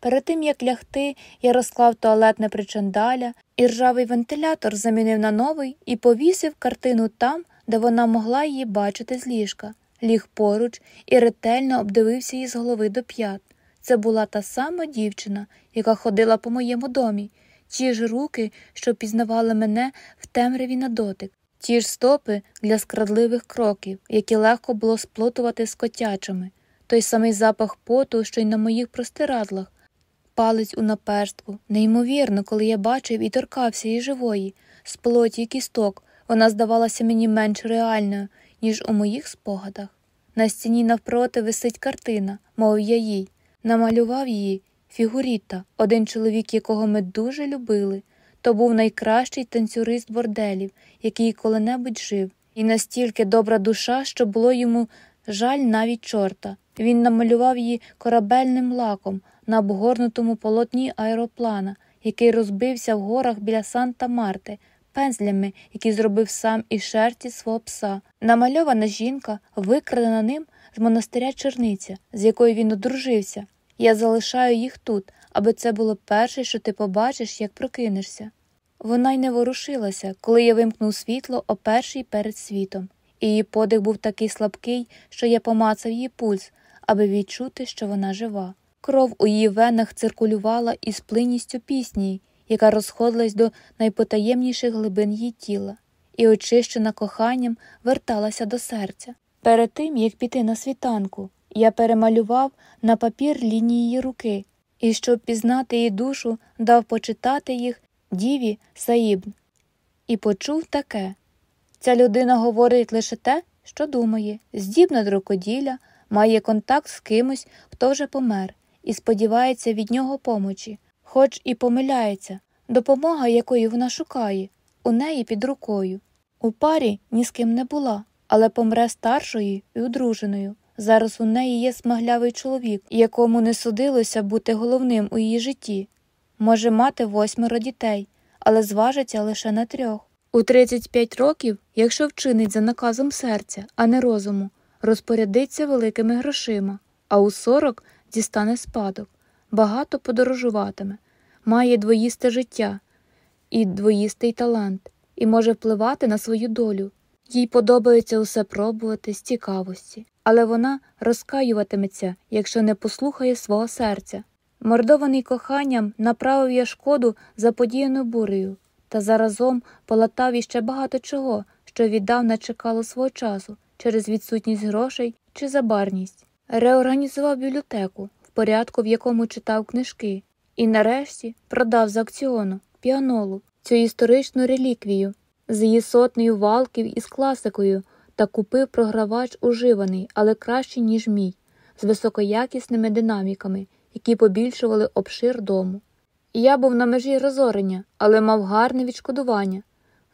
Перед тим як лягти, я розклав туалетне причандаля, і ржавий вентилятор замінив на новий і повісив картину там, де вона могла її бачити з ліжка, ліг поруч і ретельно обдивився її з голови до п'ят. Це була та сама дівчина, яка ходила по моєму домі, ті ж руки, що пізнавали мене в темряві на дотик, ті ж стопи для скрадливих кроків, які легко було сплутувати з котячими, той самий запах поту, що й на моїх простирадлах, палець у наперстку. Неймовірно, коли я бачив і торкався її живої, з плоті і кісток, вона здавалася мені менш реальною, ніж у моїх спогадах. На стіні навпроти висить картина, мов я їй. Намалював її Фігуріта, один чоловік, якого ми дуже любили. То був найкращий танцюрист борделів, який коли-небудь жив, і настільки добра душа, що було йому жаль навіть чорта. Він намалював її корабельним лаком на обгорнутому полотні аероплана, який розбився в горах біля Санта Марти, пензлями, які зробив сам із шерсті свого пса. Намальована жінка, викрадена ним з монастиря черниця, з якою він одружився. Я залишаю їх тут, аби це було перше, що ти побачиш, як прокинешся. Вона й не ворушилася, коли я вимкнув світло о першій перед світом, її подих був такий слабкий, що я помацав її пульс, аби відчути, що вона жива. Кров у її венах циркулювала із плинністю пісні, яка розходилась до найпотаємніших глибин її тіла, і, очищена коханням, верталася до серця. Перед тим, як піти на світанку, я перемалював на папір лінії руки, і, щоб пізнати її душу, дав почитати їх діві Саїбн. І почув таке ця людина говорить лише те, що думає, здібна до рукоділля, має контакт з кимось, хто вже помер, і сподівається від нього помочі, хоч і помиляється, допомога, якої вона шукає, у неї під рукою. У парі ні з ким не була, але помре старшою і одруженою. Зараз у неї є смаглявий чоловік, якому не судилося бути головним у її житті. Може мати восьмеро дітей, але зважиться лише на трьох. У 35 років, якщо вчинить за наказом серця, а не розуму, розпорядиться великими грошима, а у 40 дістане спадок, багато подорожуватиме, має двоїсте життя і двоїстий талант, і може впливати на свою долю. Їй подобається усе пробувати з цікавості, але вона розкаюватиметься, якщо не послухає свого серця. Мордований коханням направив я шкоду заподіяну бурею, та заразом полатав іще багато чого, що віддавна чекало свого часу через відсутність грошей чи забарність. Реорганізував бібліотеку в порядку, в якому читав книжки, і нарешті продав з акціону піанолу цю історичну реліквію з її сотнею валків із класикою та купив програвач уживаний, але кращий, ніж мій, з високоякісними динаміками, які побільшували обшир дому. Я був на межі розорення, але мав гарне відшкодування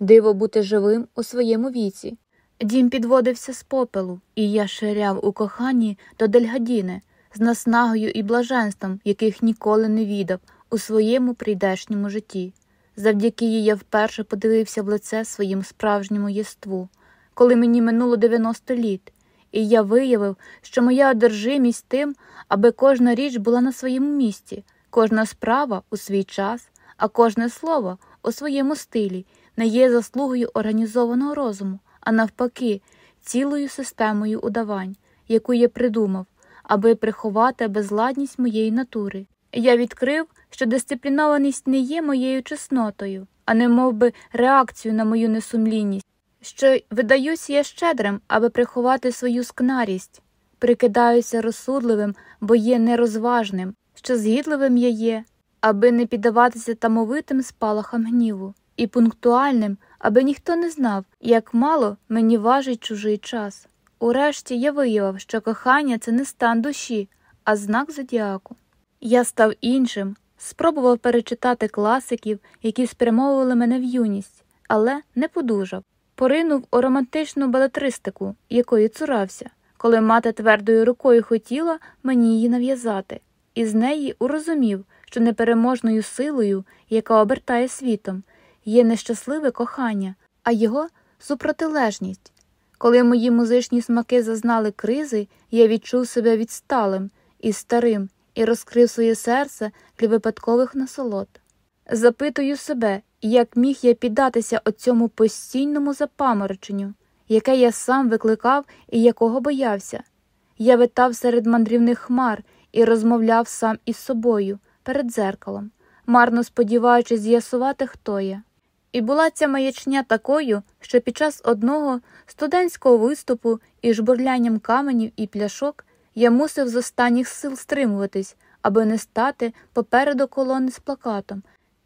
диво бути живим у своєму віці. Дім підводився з попелу, і я ширяв у коханні до Дельгадіни з наснагою і блаженством, яких ніколи не віддав у своєму прийдешньому житті. Завдяки їй я вперше подивився в лице своїм справжньому єству, коли мені минуло 90 літ, і я виявив, що моя одержимість тим, аби кожна річ була на своєму місці, кожна справа у свій час, а кожне слово у своєму стилі не є заслугою організованого розуму, а навпаки, цілою системою удавань, яку я придумав, аби приховати безладність моєї натури. Я відкрив, що дисциплінованість не є моєю чеснотою, а не мов би реакцію на мою несумлінність, що видаюся я щедрим, аби приховати свою скнарість, прикидаюся розсудливим, бо є нерозважним, що згідливим я є, аби не піддаватися тамовитим спалахам гніву, і пунктуальним, аби ніхто не знав, як мало мені важить чужий час. Урешті я виявив, що кохання це не стан душі, а знак зодіаку. Я став іншим, спробував перечитати класиків, які спрямовували мене в юність, але не подужав. Поринув у романтичну балетристику, якої цурався, коли мати твердою рукою хотіла мені її нав'язати, і з неї урозумів, що непереможною силою, яка обертає світом, є нещасливе кохання, а його супротилежність. Коли мої музичні смаки зазнали кризи, я відчув себе відсталим і старим і розкрив своє серце для випадкових насолод. Запитую себе, як міг я піддатися оцьому постійному запамороченню, яке я сам викликав і якого боявся. Я витав серед мандрівних хмар і розмовляв сам із собою перед дзеркалом, марно сподіваючись з'ясувати, хто я. І була ця маячня такою, що під час одного студентського виступу із жбурлянням каменів і пляшок я мусив з останніх сил стримуватись, аби не стати попереду колони з плакатом,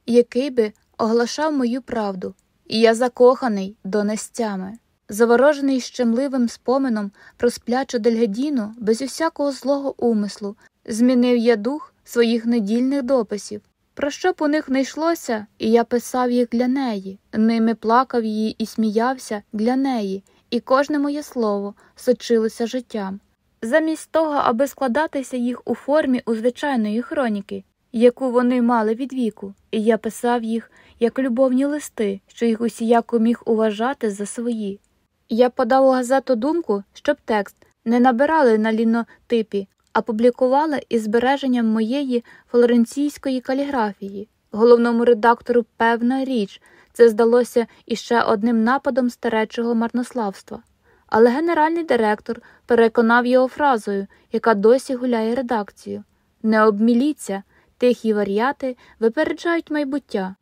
який би оглашав мою правду, і я закоханий до нестями. Заворожений щемливим спомином про сплячу Дельгедіну без усякого злого умислу, змінив я дух своїх недільних дописів. Про що б у них не йшлося, і я писав їх для неї, ними плакав її і сміявся для неї, і кожне моє слово сочилося життям. Замість того, аби складатися їх у формі у звичайної хроніки, яку вони мали від віку, і я писав їх як любовні листи, що їх усіяко міг уважати за свої. Я подав у газету думку, щоб текст не набирали на лінотипі, а публікували із збереженням моєї флоренційської каліграфії. Головному редактору певна річ, це здалося іще одним нападом старечого марнославства. Але генеральний директор переконав його фразою, яка досі гуляє редакцію Не обміліться, тихі варіати випереджають майбуття.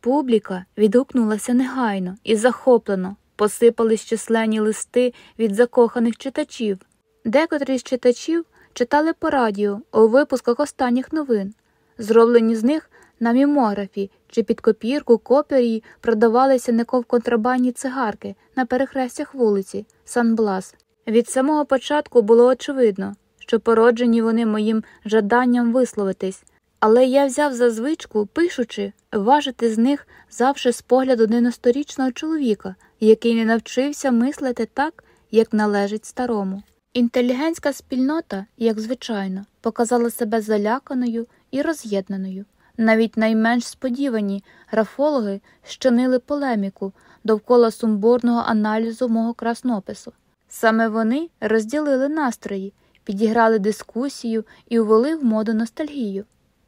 Публіка відгукнулася негайно і захоплено, посипались численні листи від закоханих читачів. Декотрі з читачів читали по радіо у випусках останніх новин, зроблені з них на мімографі чи під копірку копірії продавалися неко в контрабандні цигарки на перехрестях вулиці Сан Блас. Від самого початку було очевидно, що породжені вони моїм жаданням висловитись, але я взяв за звичку, пишучи, важити з них завжди з погляду диносторічного чоловіка, який не навчився мислити так, як належить старому. Інтелігентська спільнота, як звичайно, показала себе заляканою і роз'єднаною. Навіть найменш сподівані графологи щинили полеміку довкола сумбурного аналізу мого краснопису. Саме вони розділили настрої, підіграли дискусію і увели в моду ностальгію.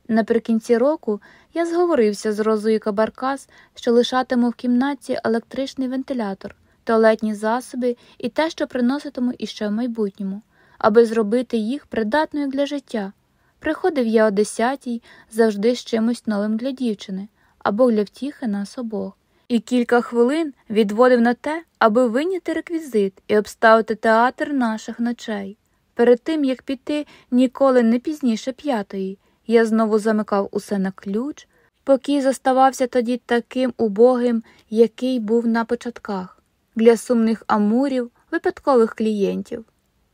Наприкінці року я зговорився з Розою Кабаркас, що лишатиму в кімнаті електричний вентилятор, туалетні засоби і те, що приноситиму іще в майбутньому, аби зробити їх придатною для життя. Приходив я о десятій завжди з чимось новим для дівчини або для втіхи нас обох, і кілька хвилин відводив на те, аби виняти реквізит і обставити театр наших ночей. Перед тим як піти ніколи не пізніше п'ятої, я знову замикав усе на ключ, покій зоставався тоді таким убогим, який був на початках, для сумних амурів, випадкових клієнтів.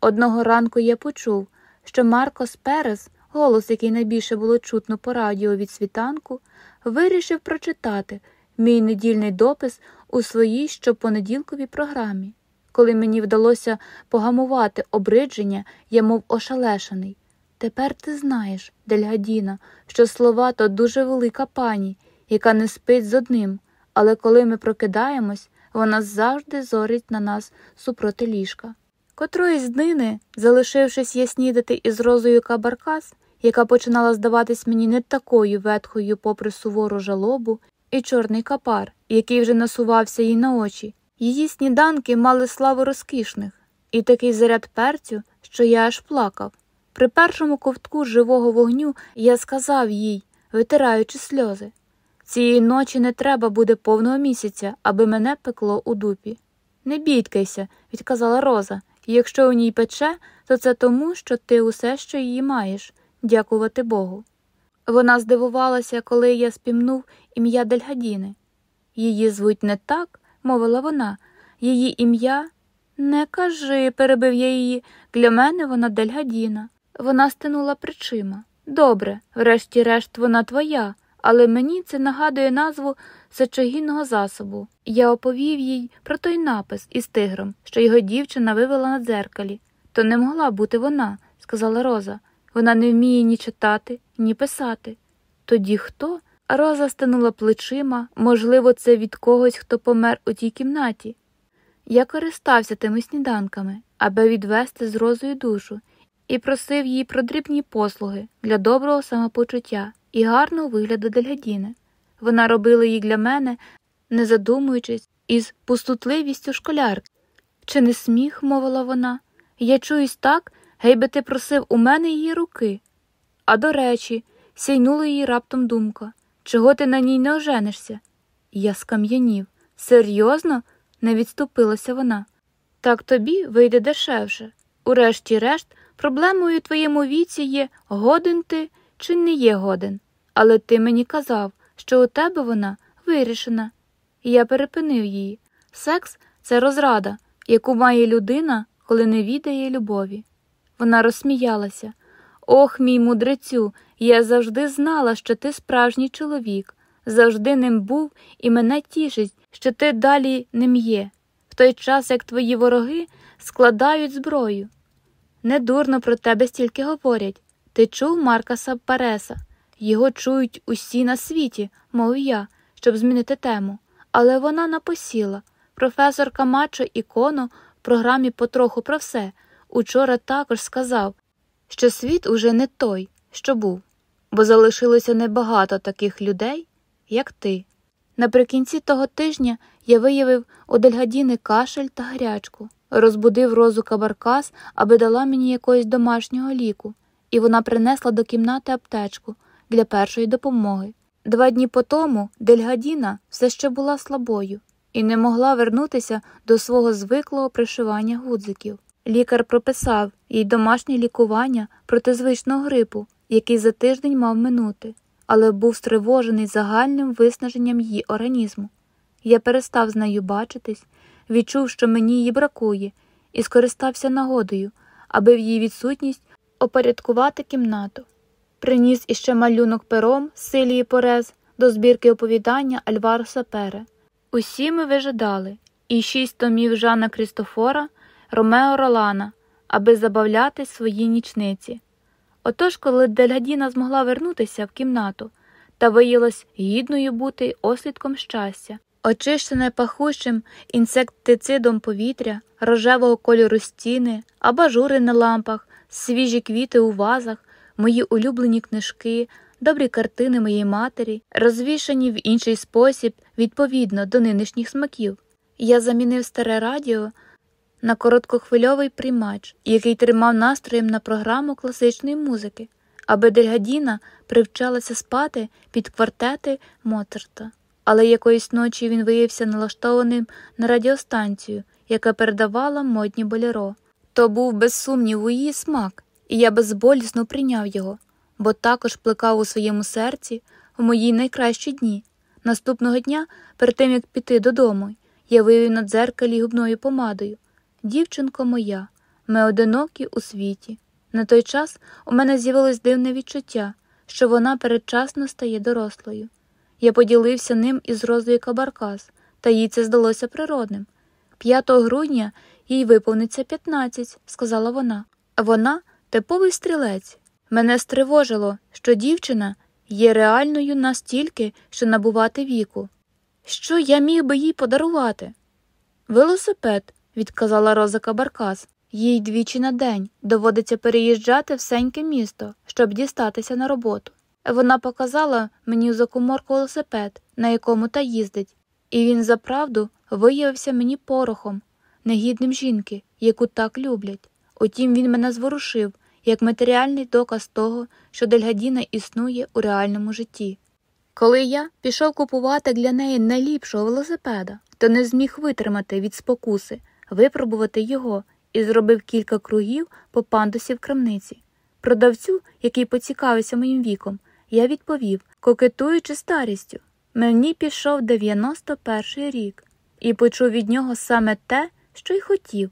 Одного ранку я почув, що Маркос Перес голос, який найбільше було чутно по радіо від світанку, вирішив прочитати мій недільний допис у своїй щопонеділковій програмі. Коли мені вдалося погамувати обридження, я мов ошалешений. Тепер ти знаєш, Дельгадіна, що слова то дуже велика пані, яка не спить з одним, але коли ми прокидаємось, вона завжди зорить на нас супроти ліжка. Котрої днини, залишившись я снідати із розою кабаркас, яка починала здаватись мені не такою ветхою, попри сувору жалобу, і чорний капар, який вже насувався їй на очі. Її сніданки мали славу розкішних, і такий заряд перцю, що я аж плакав. При першому ковтку живого вогню я сказав їй, витираючи сльози цієї ночі не треба буде повного місяця, аби мене пекло у дупі. Не бійкайся, відказала Роза, якщо у ній пече, то це тому, що ти усе що її маєш дякувати Богу. Вона здивувалася, коли я спімнув ім'я Дельгадіни. Її звуть не так, мовила вона, її ім'я не кажи, перебив я її. Для мене вона Дельгадіна. Вона стинула причима. Добре, врешті-решт, вона твоя, але мені це нагадує назву сечогінного засобу. Я оповів їй про той напис із тигром, що його дівчина вивела на дзеркалі. То не могла бути вона, сказала Роза. Вона не вміє ні читати, ні писати. Тоді хто? Роза стинула плечима, можливо, це від когось, хто помер у тій кімнаті. Я користався тими сніданками, аби відвести з розою душу, і просив її про дрібні послуги для доброго самопочуття і гарного вигляду Дельгадіни. Вона робила їх для мене, не задумуючись, із пустутливістю школярки. Чи не сміх, мовила вона, я чуюсь так, гей би ти просив у мене її руки. А до речі, сяйнула її раптом думка чого ти на ній не оженишся? Я скам'янів. Серйозно? не відступилася вона. Так тобі вийде дешевше. Урешті-решт, проблемою у твоєму віці є годен ти чи не є годен. Але ти мені казав, що у тебе вона вирішена. І я перепинив її. Секс це розрада, яку має людина, коли не відає любові. Вона розсміялася. Ох, мій мудрецю, я завжди знала, що ти справжній чоловік, завжди ним був і мене тішить, що ти далі ним є, в той час як твої вороги складають зброю. Недурно про тебе стільки говорять. Ти чув Марка Саппареса? Його чують усі на світі, мов я, щоб змінити тему. Але вона напосіла. Професор Камачо Іконо в програмі Потроху про все учора також сказав, що світ уже не той, що був, бо залишилося небагато таких людей, як ти. Наприкінці того тижня я виявив у Дельгадіни кашель та гарячку, розбудив розу кабаркас, аби дала мені якогось домашнього ліку, і вона принесла до кімнати аптечку для першої допомоги. Два дні по тому Дельгадіна все ще була слабою і не могла вернутися до свого звиклого пришивання гудзиків. Лікар прописав їй домашнє лікування проти звичного грипу, який за тиждень мав минути, але був стривожений загальним виснаженням її організму. Я перестав з нею бачитись, відчув, що мені її бракує, і скористався нагодою, аби в її відсутність опорядкувати кімнату. Приніс іще малюнок пером Силії Порез до збірки оповідання Альваро Сапере. Усі ми вижидали, і шість томів Жана Крістофора. Ромео Ролана, аби забавляти свої нічниці. Отож, коли Дельгадіна змогла вернутися в кімнату та виявилась гідною бути ослідком щастя, очищене пахущим інсектицидом повітря, рожевого кольору стіни, абажури на лампах, свіжі квіти у вазах, мої улюблені книжки, добрі картини моєї матері, розвішані в інший спосіб відповідно до нинішніх смаків. Я замінив старе радіо на короткохвильовий приймач, який тримав настроєм на програму класичної музики, аби Дельгадіна привчалася спати під квартети Моцарта. Але якоїсь ночі він виявився налаштованим на радіостанцію, яка передавала модні боліро. То був, без сумніву, її смак, і я безболісно прийняв його, бо також плекав у своєму серці в мої найкращі дні. Наступного дня, перед тим як піти додому, я вивів на дзеркалі губною помадою. Дівчинко моя, ми одинокі у світі. На той час у мене з'явилось дивне відчуття, що вона передчасно стає дорослою. Я поділився ним із Розою Кабаркас, та їй це здалося природним. 5 грудня їй виповниться 15, сказала вона. Вона типовий стрілець. Мене стривожило, що дівчина є реальною настільки, що набувати віку. Що я міг би їй подарувати? Велосипед, відказала Роза Кабаркас. Їй двічі на день доводиться переїжджати в сеньке місто, щоб дістатися на роботу. Вона показала мені за коморку велосипед, на якому та їздить, і він заправду виявився мені порохом, негідним жінки, яку так люблять. Утім, він мене зворушив як матеріальний доказ того, що Дельгадіна існує у реальному житті. Коли я пішов купувати для неї найліпшого велосипеда, то не зміг витримати від спокуси випробувати його і зробив кілька кругів по пандусі в крамниці. Продавцю, який поцікавився моїм віком, я відповів, кокетуючи старістю. Мені пішов 91 рік і почув від нього саме те, що й хотів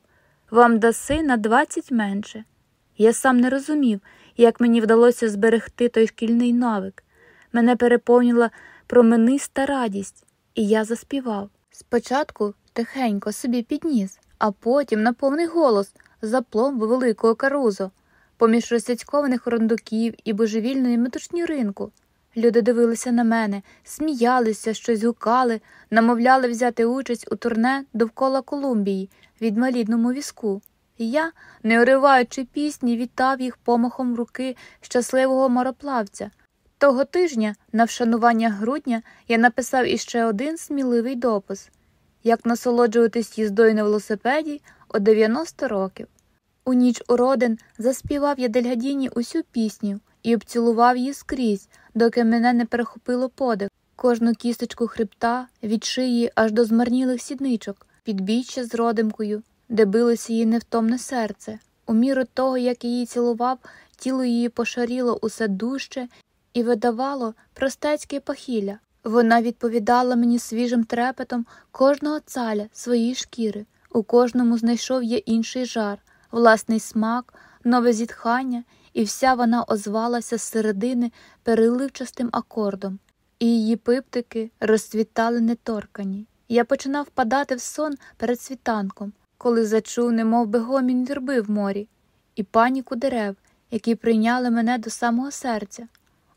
вам даси на 20 менше. Я сам не розумів, як мені вдалося зберегти той шкільний навик. Мене переповнила промениста радість, і я заспівав. Спочатку тихенько собі підніс, а потім на повний голос за пломбу великого карузо, поміж розсядькованих рундуків і божевільної метушні ринку. Люди дивилися на мене, сміялися, щось гукали, намовляли взяти участь у турне довкола Колумбії в інвалідному візку. І я, не уриваючи пісні, вітав їх помахом руки щасливого мороплавця. Того тижня, на вшанування грудня, я написав іще один сміливий допис як насолоджуватись їздою на велосипеді о 90 років. У ніч уродин заспівав я Дельгадіні усю пісню і обцілував її скрізь, доки мене не перехопило подих, кожну кісточку хребта від шиї аж до змарнілих сідничок, підбіччя з родимкою, де билося її невтомне серце. У міру того, як її цілував, тіло її пошаріло усе дужче і видавало простецьке пахілля. Вона відповідала мені свіжим трепетом кожного цаля своєї шкіри, у кожному знайшов я інший жар, власний смак, нове зітхання, і вся вона озвалася з середини переливчастим акордом, і її пиптики розцвітали неторкані. Я починав падати в сон перед світанком, коли зачув, немов би гомін вірби в морі, і паніку дерев, які прийняли мене до самого серця.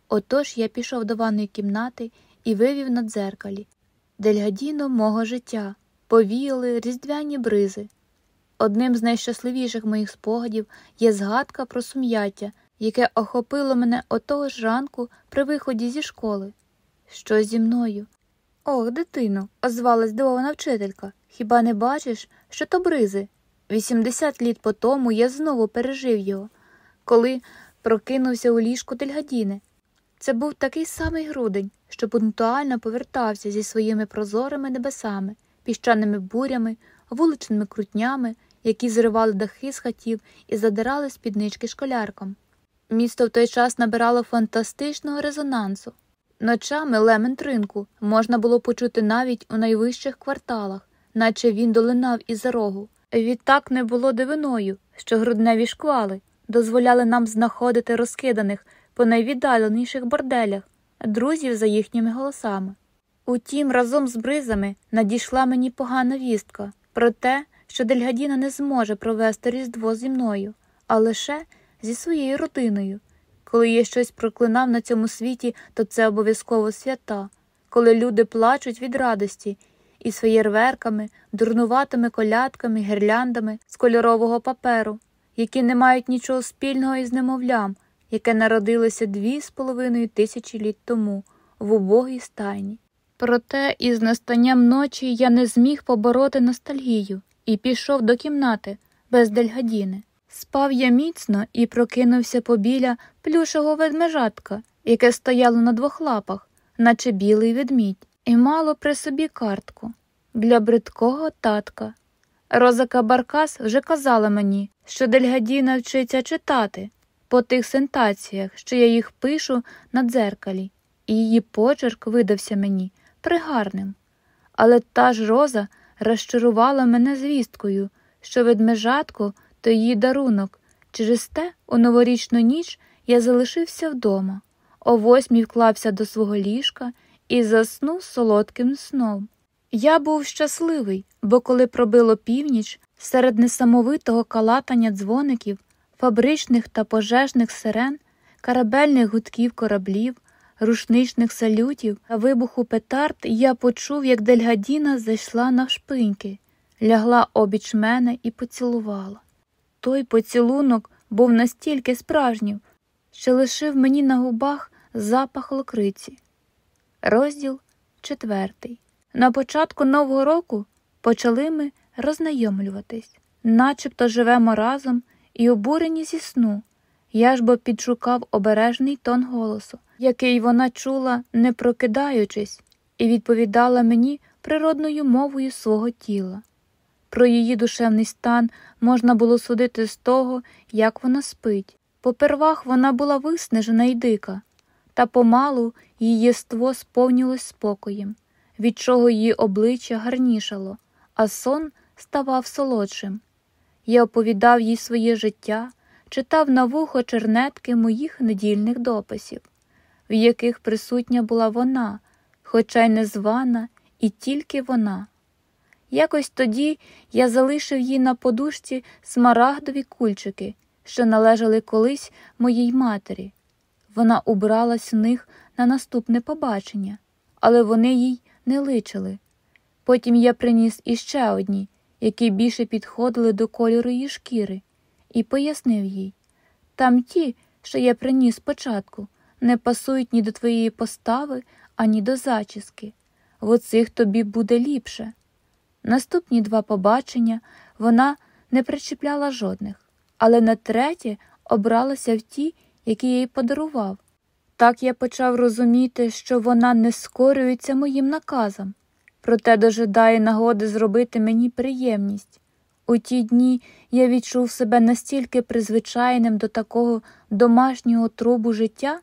Отож я пішов до ванної кімнати і вивів на дзеркалі. Дельгадіно мого життя повіяли різдвяні бризи. Одним з найщасливіших моїх спогадів є згадка про сум'яття, яке охопило мене отого ж ранку при виході зі школи. Що зі мною? Ох, дитино, озвалась здивована вчителька. Хіба не бачиш, що то бризи? Вісімдесят літ по тому я знову пережив його, коли прокинувся у ліжку Дельгадіни. Це був такий самий грудень, що пунктуально повертався зі своїми прозорими небесами, піщаними бурями, вуличними крутнями, які зривали дахи з хатів і задирали спіднички школяркам. Місто в той час набирало фантастичного резонансу. Ночами лемент ринку можна було почути навіть у найвищих кварталах, наче він долинав із за рогу. Відтак не було дивиною, що грудневі шквали дозволяли нам знаходити розкиданих по найвіддаленіших борделях, друзів за їхніми голосами. Утім, разом з бризами надійшла мені погана вістка про те, що Дельгадіна не зможе провести Різдво зі мною, а лише зі своєю родиною. Коли я щось проклинав на цьому світі, то це обов'язково свята, коли люди плачуть від радості із феєрверками, дурнуватими колядками, гірляндами з кольорового паперу, які не мають нічого спільного із немовлям, яке народилося дві з половиною тисячі літ тому в убогій стайні. Проте із настанням ночі я не зміг побороти ностальгію і пішов до кімнати без дельгадіни. Спав я міцно і прокинувся побіля плюшого ведмежатка, яке стояло на двох лапах, наче білий ведмідь, і мало при собі картку для бридкого татка. Розака Баркас вже казала мені, що Дельгадіна вчиться читати по тих сентаціях, що я їх пишу на дзеркалі, і її почерк видався мені пригарним. Але та ж роза розчарувала мене звісткою, що ведмежатко то її дарунок. Через те у новорічну ніч я залишився вдома, о восьмій вклався до свого ліжка і заснув солодким сном. Я був щасливий, бо коли пробило північ, серед несамовитого калатання дзвоників, фабричних та пожежних сирен, корабельних гудків кораблів, рушничних салютів та вибуху петард, я почув, як Дельгадіна зайшла навшпиньки, лягла обіч мене і поцілувала. Той поцілунок був настільки справжнім, що лишив мені на губах запах локриці. Розділ четвертий. На початку Нового року почали ми рознайомлюватись, начебто живемо разом і обурені зі сну. Я ж бо підшукав обережний тон голосу, який вона чула, не прокидаючись, і відповідала мені природною мовою свого тіла. Про її душевний стан можна було судити з того, як вона спить. Попервах вона була виснажена і дика, та помалу її єство сповнилось спокоєм, від чого її обличчя гарнішало, а сон ставав солодшим. Я оповідав їй своє життя, читав на вухо чернетки моїх недільних дописів, в яких присутня була вона, хоча й незвана, і тільки вона. Якось тоді я залишив їй на подушці смарагдові кульчики, що належали колись моїй матері. Вона убралась в них на наступне побачення, але вони їй не личили. Потім я приніс іще одні, які більше підходили до кольору її шкіри, і пояснив їй там ті, що я приніс спочатку, не пасують ні до твоєї постави, ані до зачіски. В оцих тобі буде ліпше. Наступні два побачення вона не причіпляла жодних, але на третє обралася в ті, які я їй подарував. Так я почав розуміти, що вона не скорюється моїм наказам, проте дожидає нагоди зробити мені приємність. У ті дні я відчув себе настільки призвичайним до такого домашнього трубу життя,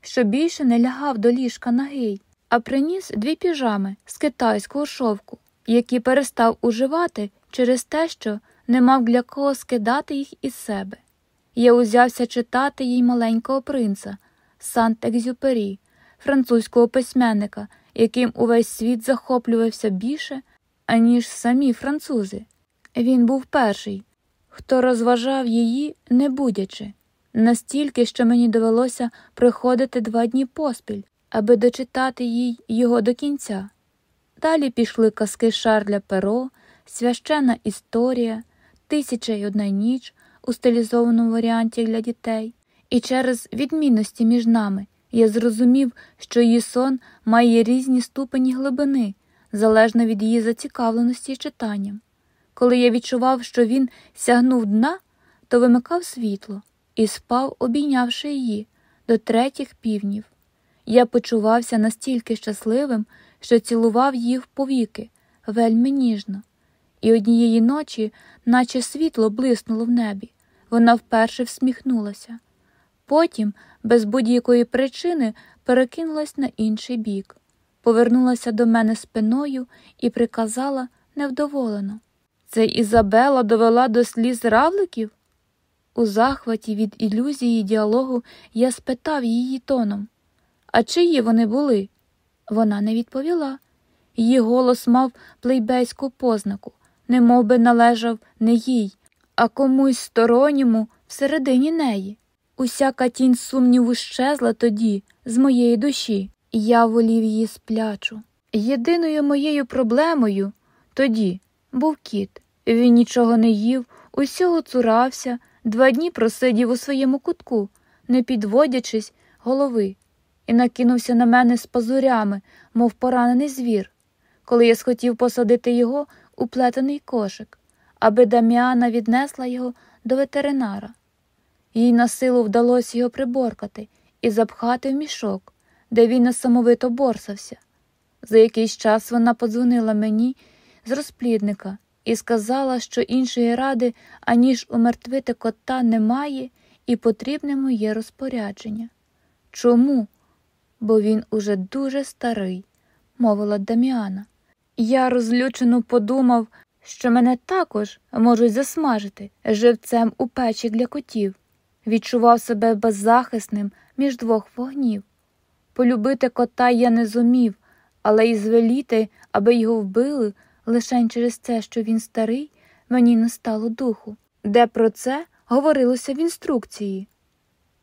що більше не лягав до ліжка нагий, а приніс дві піжами з китайського шовку, які перестав уживати через те, що не мав для кого скидати їх із себе. Я узявся читати їй маленького принца Сант-Екзюпері, французького письменника, яким увесь світ захоплювався більше, аніж самі французи. Він був перший, хто розважав її, не будячи, настільки, що мені довелося приходити два дні поспіль, аби дочитати їй його до кінця. Далі пішли казки Шарля Перо, священна історія, Тисяча й одна ніч у стилізованому варіанті для дітей, і через відмінності між нами я зрозумів, що її сон має різні ступені глибини, залежно від її зацікавленості читанням. Коли я відчував, що він сягнув дна, то вимикав світло і спав, обійнявши її до третіх півнів. Я почувався настільки щасливим, що цілував її в повіки, вельми ніжно, і однієї ночі, наче світло блиснуло в небі, вона вперше всміхнулася. Потім, без будь-якої причини, перекинулась на інший бік, повернулася до мене спиною і приказала невдоволено. Це Ізабела довела до сліз равликів? У захваті від ілюзії діалогу я спитав її тоном. А чиї вони були? Вона не відповіла. Її голос мав плейбейську познаку, немов би належав не їй, а комусь сторонньому всередині неї. Усяка тінь сумніву щезла тоді, з моєї душі, я волів її сплячу. Єдиною моєю проблемою тоді був кіт. Він нічого не їв, усього цурався, два дні просидів у своєму кутку, не підводячись голови, і накинувся на мене з пазурями, мов поранений звір, коли я схотів посадити його у плетений кошик, аби Дам'яна віднесла його до ветеринара. Їй на силу вдалося його приборкати і запхати в мішок, де він несамовито борсався. За якийсь час вона подзвонила мені з розплідника і сказала, що іншої ради, аніж умертвити кота, немає, і потрібне моє розпорядження. Чому? Бо він уже дуже старий, мовила Даміана. Я розлючено подумав, що мене також можуть засмажити живцем у печі для котів, відчував себе беззахисним між двох вогнів. Полюбити кота я не зумів, але й звеліти, аби його вбили. Лишень через те, що він старий, мені не стало духу, де про це говорилося в інструкції.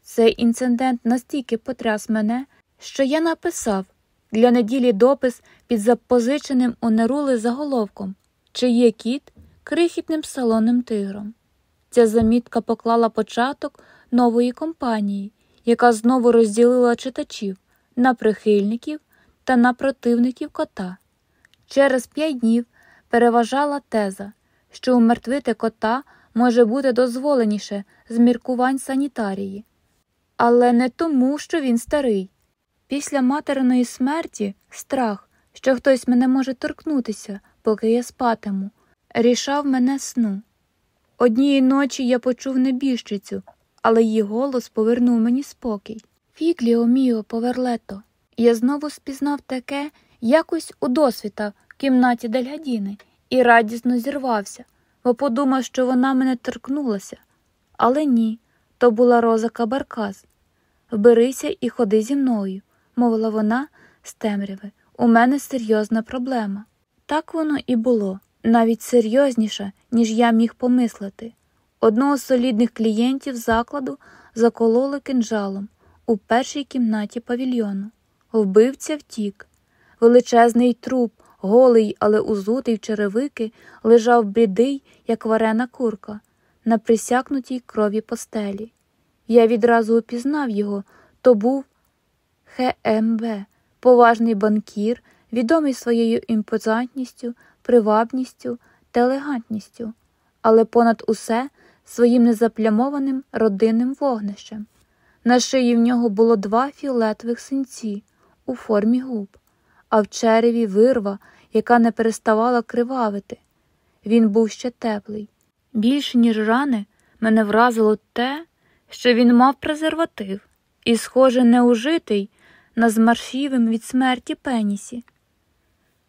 Цей інцидент настільки потряс мене, що я написав для неділі допис під запозиченим у нерули заголовком, чи є кіт крихітним салонним тигром. Ця замітка поклала початок нової компанії, яка знову розділила читачів на прихильників та на противників кота. Через п'ять днів переважала теза, що умертвити кота може бути дозволеніше з міркувань санітарії, але не тому, що він старий. Після материної смерті страх, що хтось мене може торкнутися, поки я спатиму, рішав мене сну. Однієї ночі я почув небіжчицю, але її голос повернув мені спокій. Фігліо міо поверлето. Я знову спізнав таке якось у досвіта в кімнаті Дельгадіни і радісно зірвався, бо подумав, що вона мене торкнулася. Але ні, то була роза Кабарказ. Вберися і ходи зі мною, мовила вона з темряви. У мене серйозна проблема. Так воно і було. навіть серйозніша, ніж я міг помислити. Одного з солідних клієнтів закладу закололи кинджалом у першій кімнаті павільйону. Вбивця втік. Величезний труп, голий, але узутий в черевики, лежав блідий, як варена курка, на присякнутій крові постелі. Я відразу упізнав його то був ХМБ, поважний банкір, відомий своєю імпозантністю, привабністю та елегантністю, але понад усе своїм незаплямованим родинним вогнищем. На шиї в нього було два фіолетових синці у формі губ, а в череві вирва, яка не переставала кривавити. Він був ще теплий. Більше, ніж рани, мене вразило те, що він мав презерватив і, схоже, неужитий на змаршівим від смерті пенісі.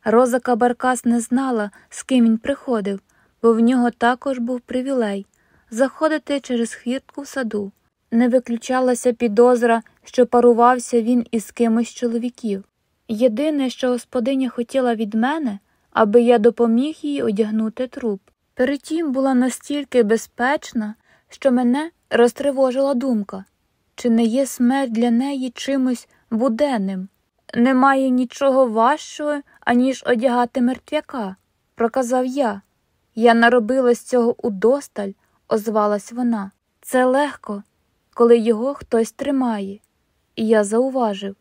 Роза Кабаркас не знала, з ким він приходив, бо в нього також був привілей заходити через хвіртку в саду. Не виключалася підозра, що парувався він із кимось чоловіків. Єдине, що господиня хотіла від мене, аби я допоміг їй одягнути труп. Перетім була настільки безпечна, що мене розтривожила думка чи не є смерть для неї чимось буденним? Немає нічого важчого, аніж одягати мертвяка, проказав я. Я наробила з цього удосталь, озвалась вона. Це легко, коли його хтось тримає. І я зауважив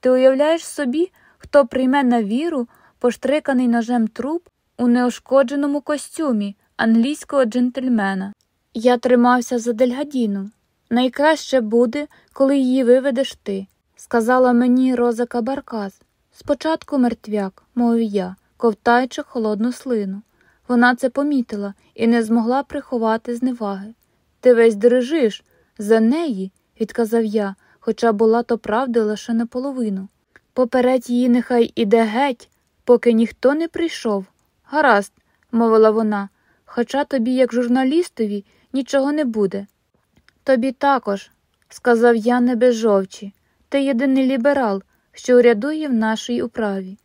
ти уявляєш собі, хто прийме на віру поштриканий ножем труп у неошкодженому костюмі англійського джентльмена. Я тримався за дельгадіну. Найкраще буде, коли її виведеш ти, сказала мені Роза Кабаркас. Спочатку мертвяк, мовив я, ковтаючи холодну слину. Вона це помітила і не змогла приховати зневаги. Ти весь дрижиш за неї, відказав я, хоча була то правда лише наполовину. Попередь її нехай іде геть, поки ніхто не прийшов. Гаразд, мовила вона, хоча тобі, як журналістові, нічого не буде. Тобі також, сказав я не без жовчі, ти єдиний ліберал, що урядує в нашій управі.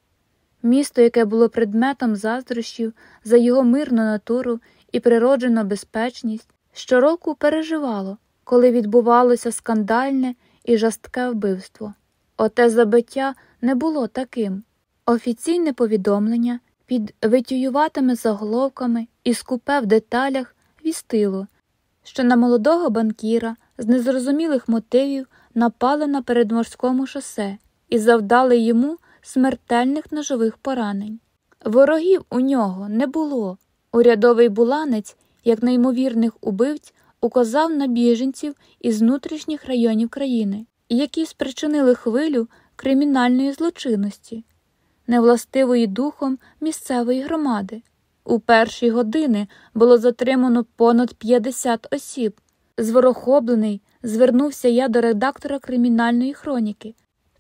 Місто, яке було предметом заздрощів за його мирну натуру і природжену безпечність, щороку переживало, коли відбувалося скандальне і жорстке вбивство. Оте забиття не було таким. Офіційне повідомлення під витююватими заголовками і скупе в деталях вістило, що на молодого банкіра з незрозумілих мотивів напали на передморському шосе і завдали йому смертельних ножових поранень. Ворогів у нього не було. Урядовий буланець, як неймовірних убивць, указав на біженців із внутрішніх районів країни, які спричинили хвилю кримінальної злочинності, невластивої духом місцевої громади. У перші години було затримано понад 50 осіб. Зворохоблений, звернувся я до редактора кримінальної хроніки,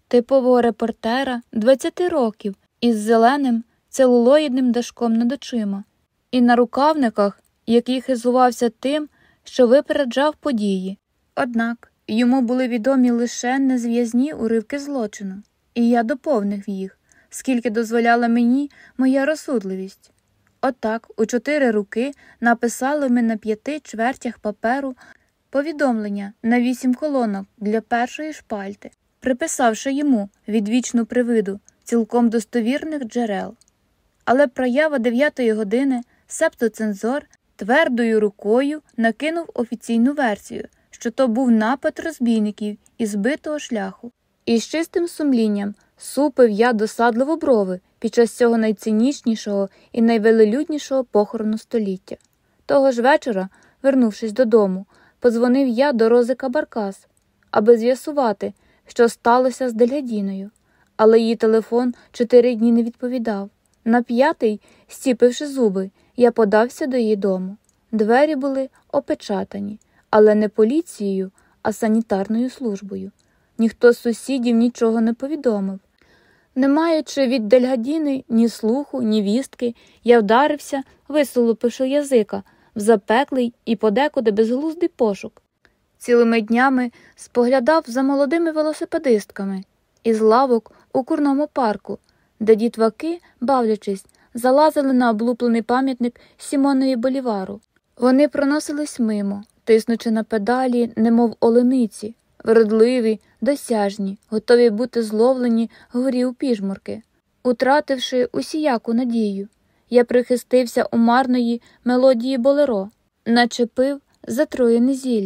типового репортера 20 років із зеленим целулоїдним дашком над очима, і на рукавниках, який хизувався тим, що випереджав події. Однак йому були відомі лише незв'язні уривки злочину, і я доповнив їх, скільки дозволяла мені моя розсудливість. Отак, у чотири руки написали ми на п'яти чвертях паперу повідомлення на вісім колонок для першої шпальти, приписавши йому відвічну привиду цілком достовірних джерел. Але проява дев'ятої години септоцензор твердою рукою накинув офіційну версію, що то був напад розбійників із збитого шляху, і з чистим сумлінням супив я досадливо брови під час цього найцинічнішого і найвелелюднішого похорону століття. Того ж вечора, вернувшись додому, подзвонив я до Розика Баркас, аби з'ясувати, що сталося з Дельгадіною, але її телефон чотири дні не відповідав. На п'ятий, стіпивши зуби, я подався до її дому. Двері були опечатані, але не поліцією, а санітарною службою. Ніхто з сусідів нічого не повідомив. Не маючи від Дельгадіни ні слуху, ні вістки, я вдарився, висолопивши язика в запеклий і подекуди безглуздий пошук. Цілими днями споглядав за молодими велосипедистками із лавок у курному парку, де дітваки, бавлячись, залазили на облуплений пам'ятник Сімонові Болівару. Вони проносились мимо, тиснучи на педалі, немов олениці, вродливі, досяжні, готові бути зловлені горі у піжмурки. Утративши усіяку надію, я прихистився у марної мелодії болеро, наче пив затроєне зілля.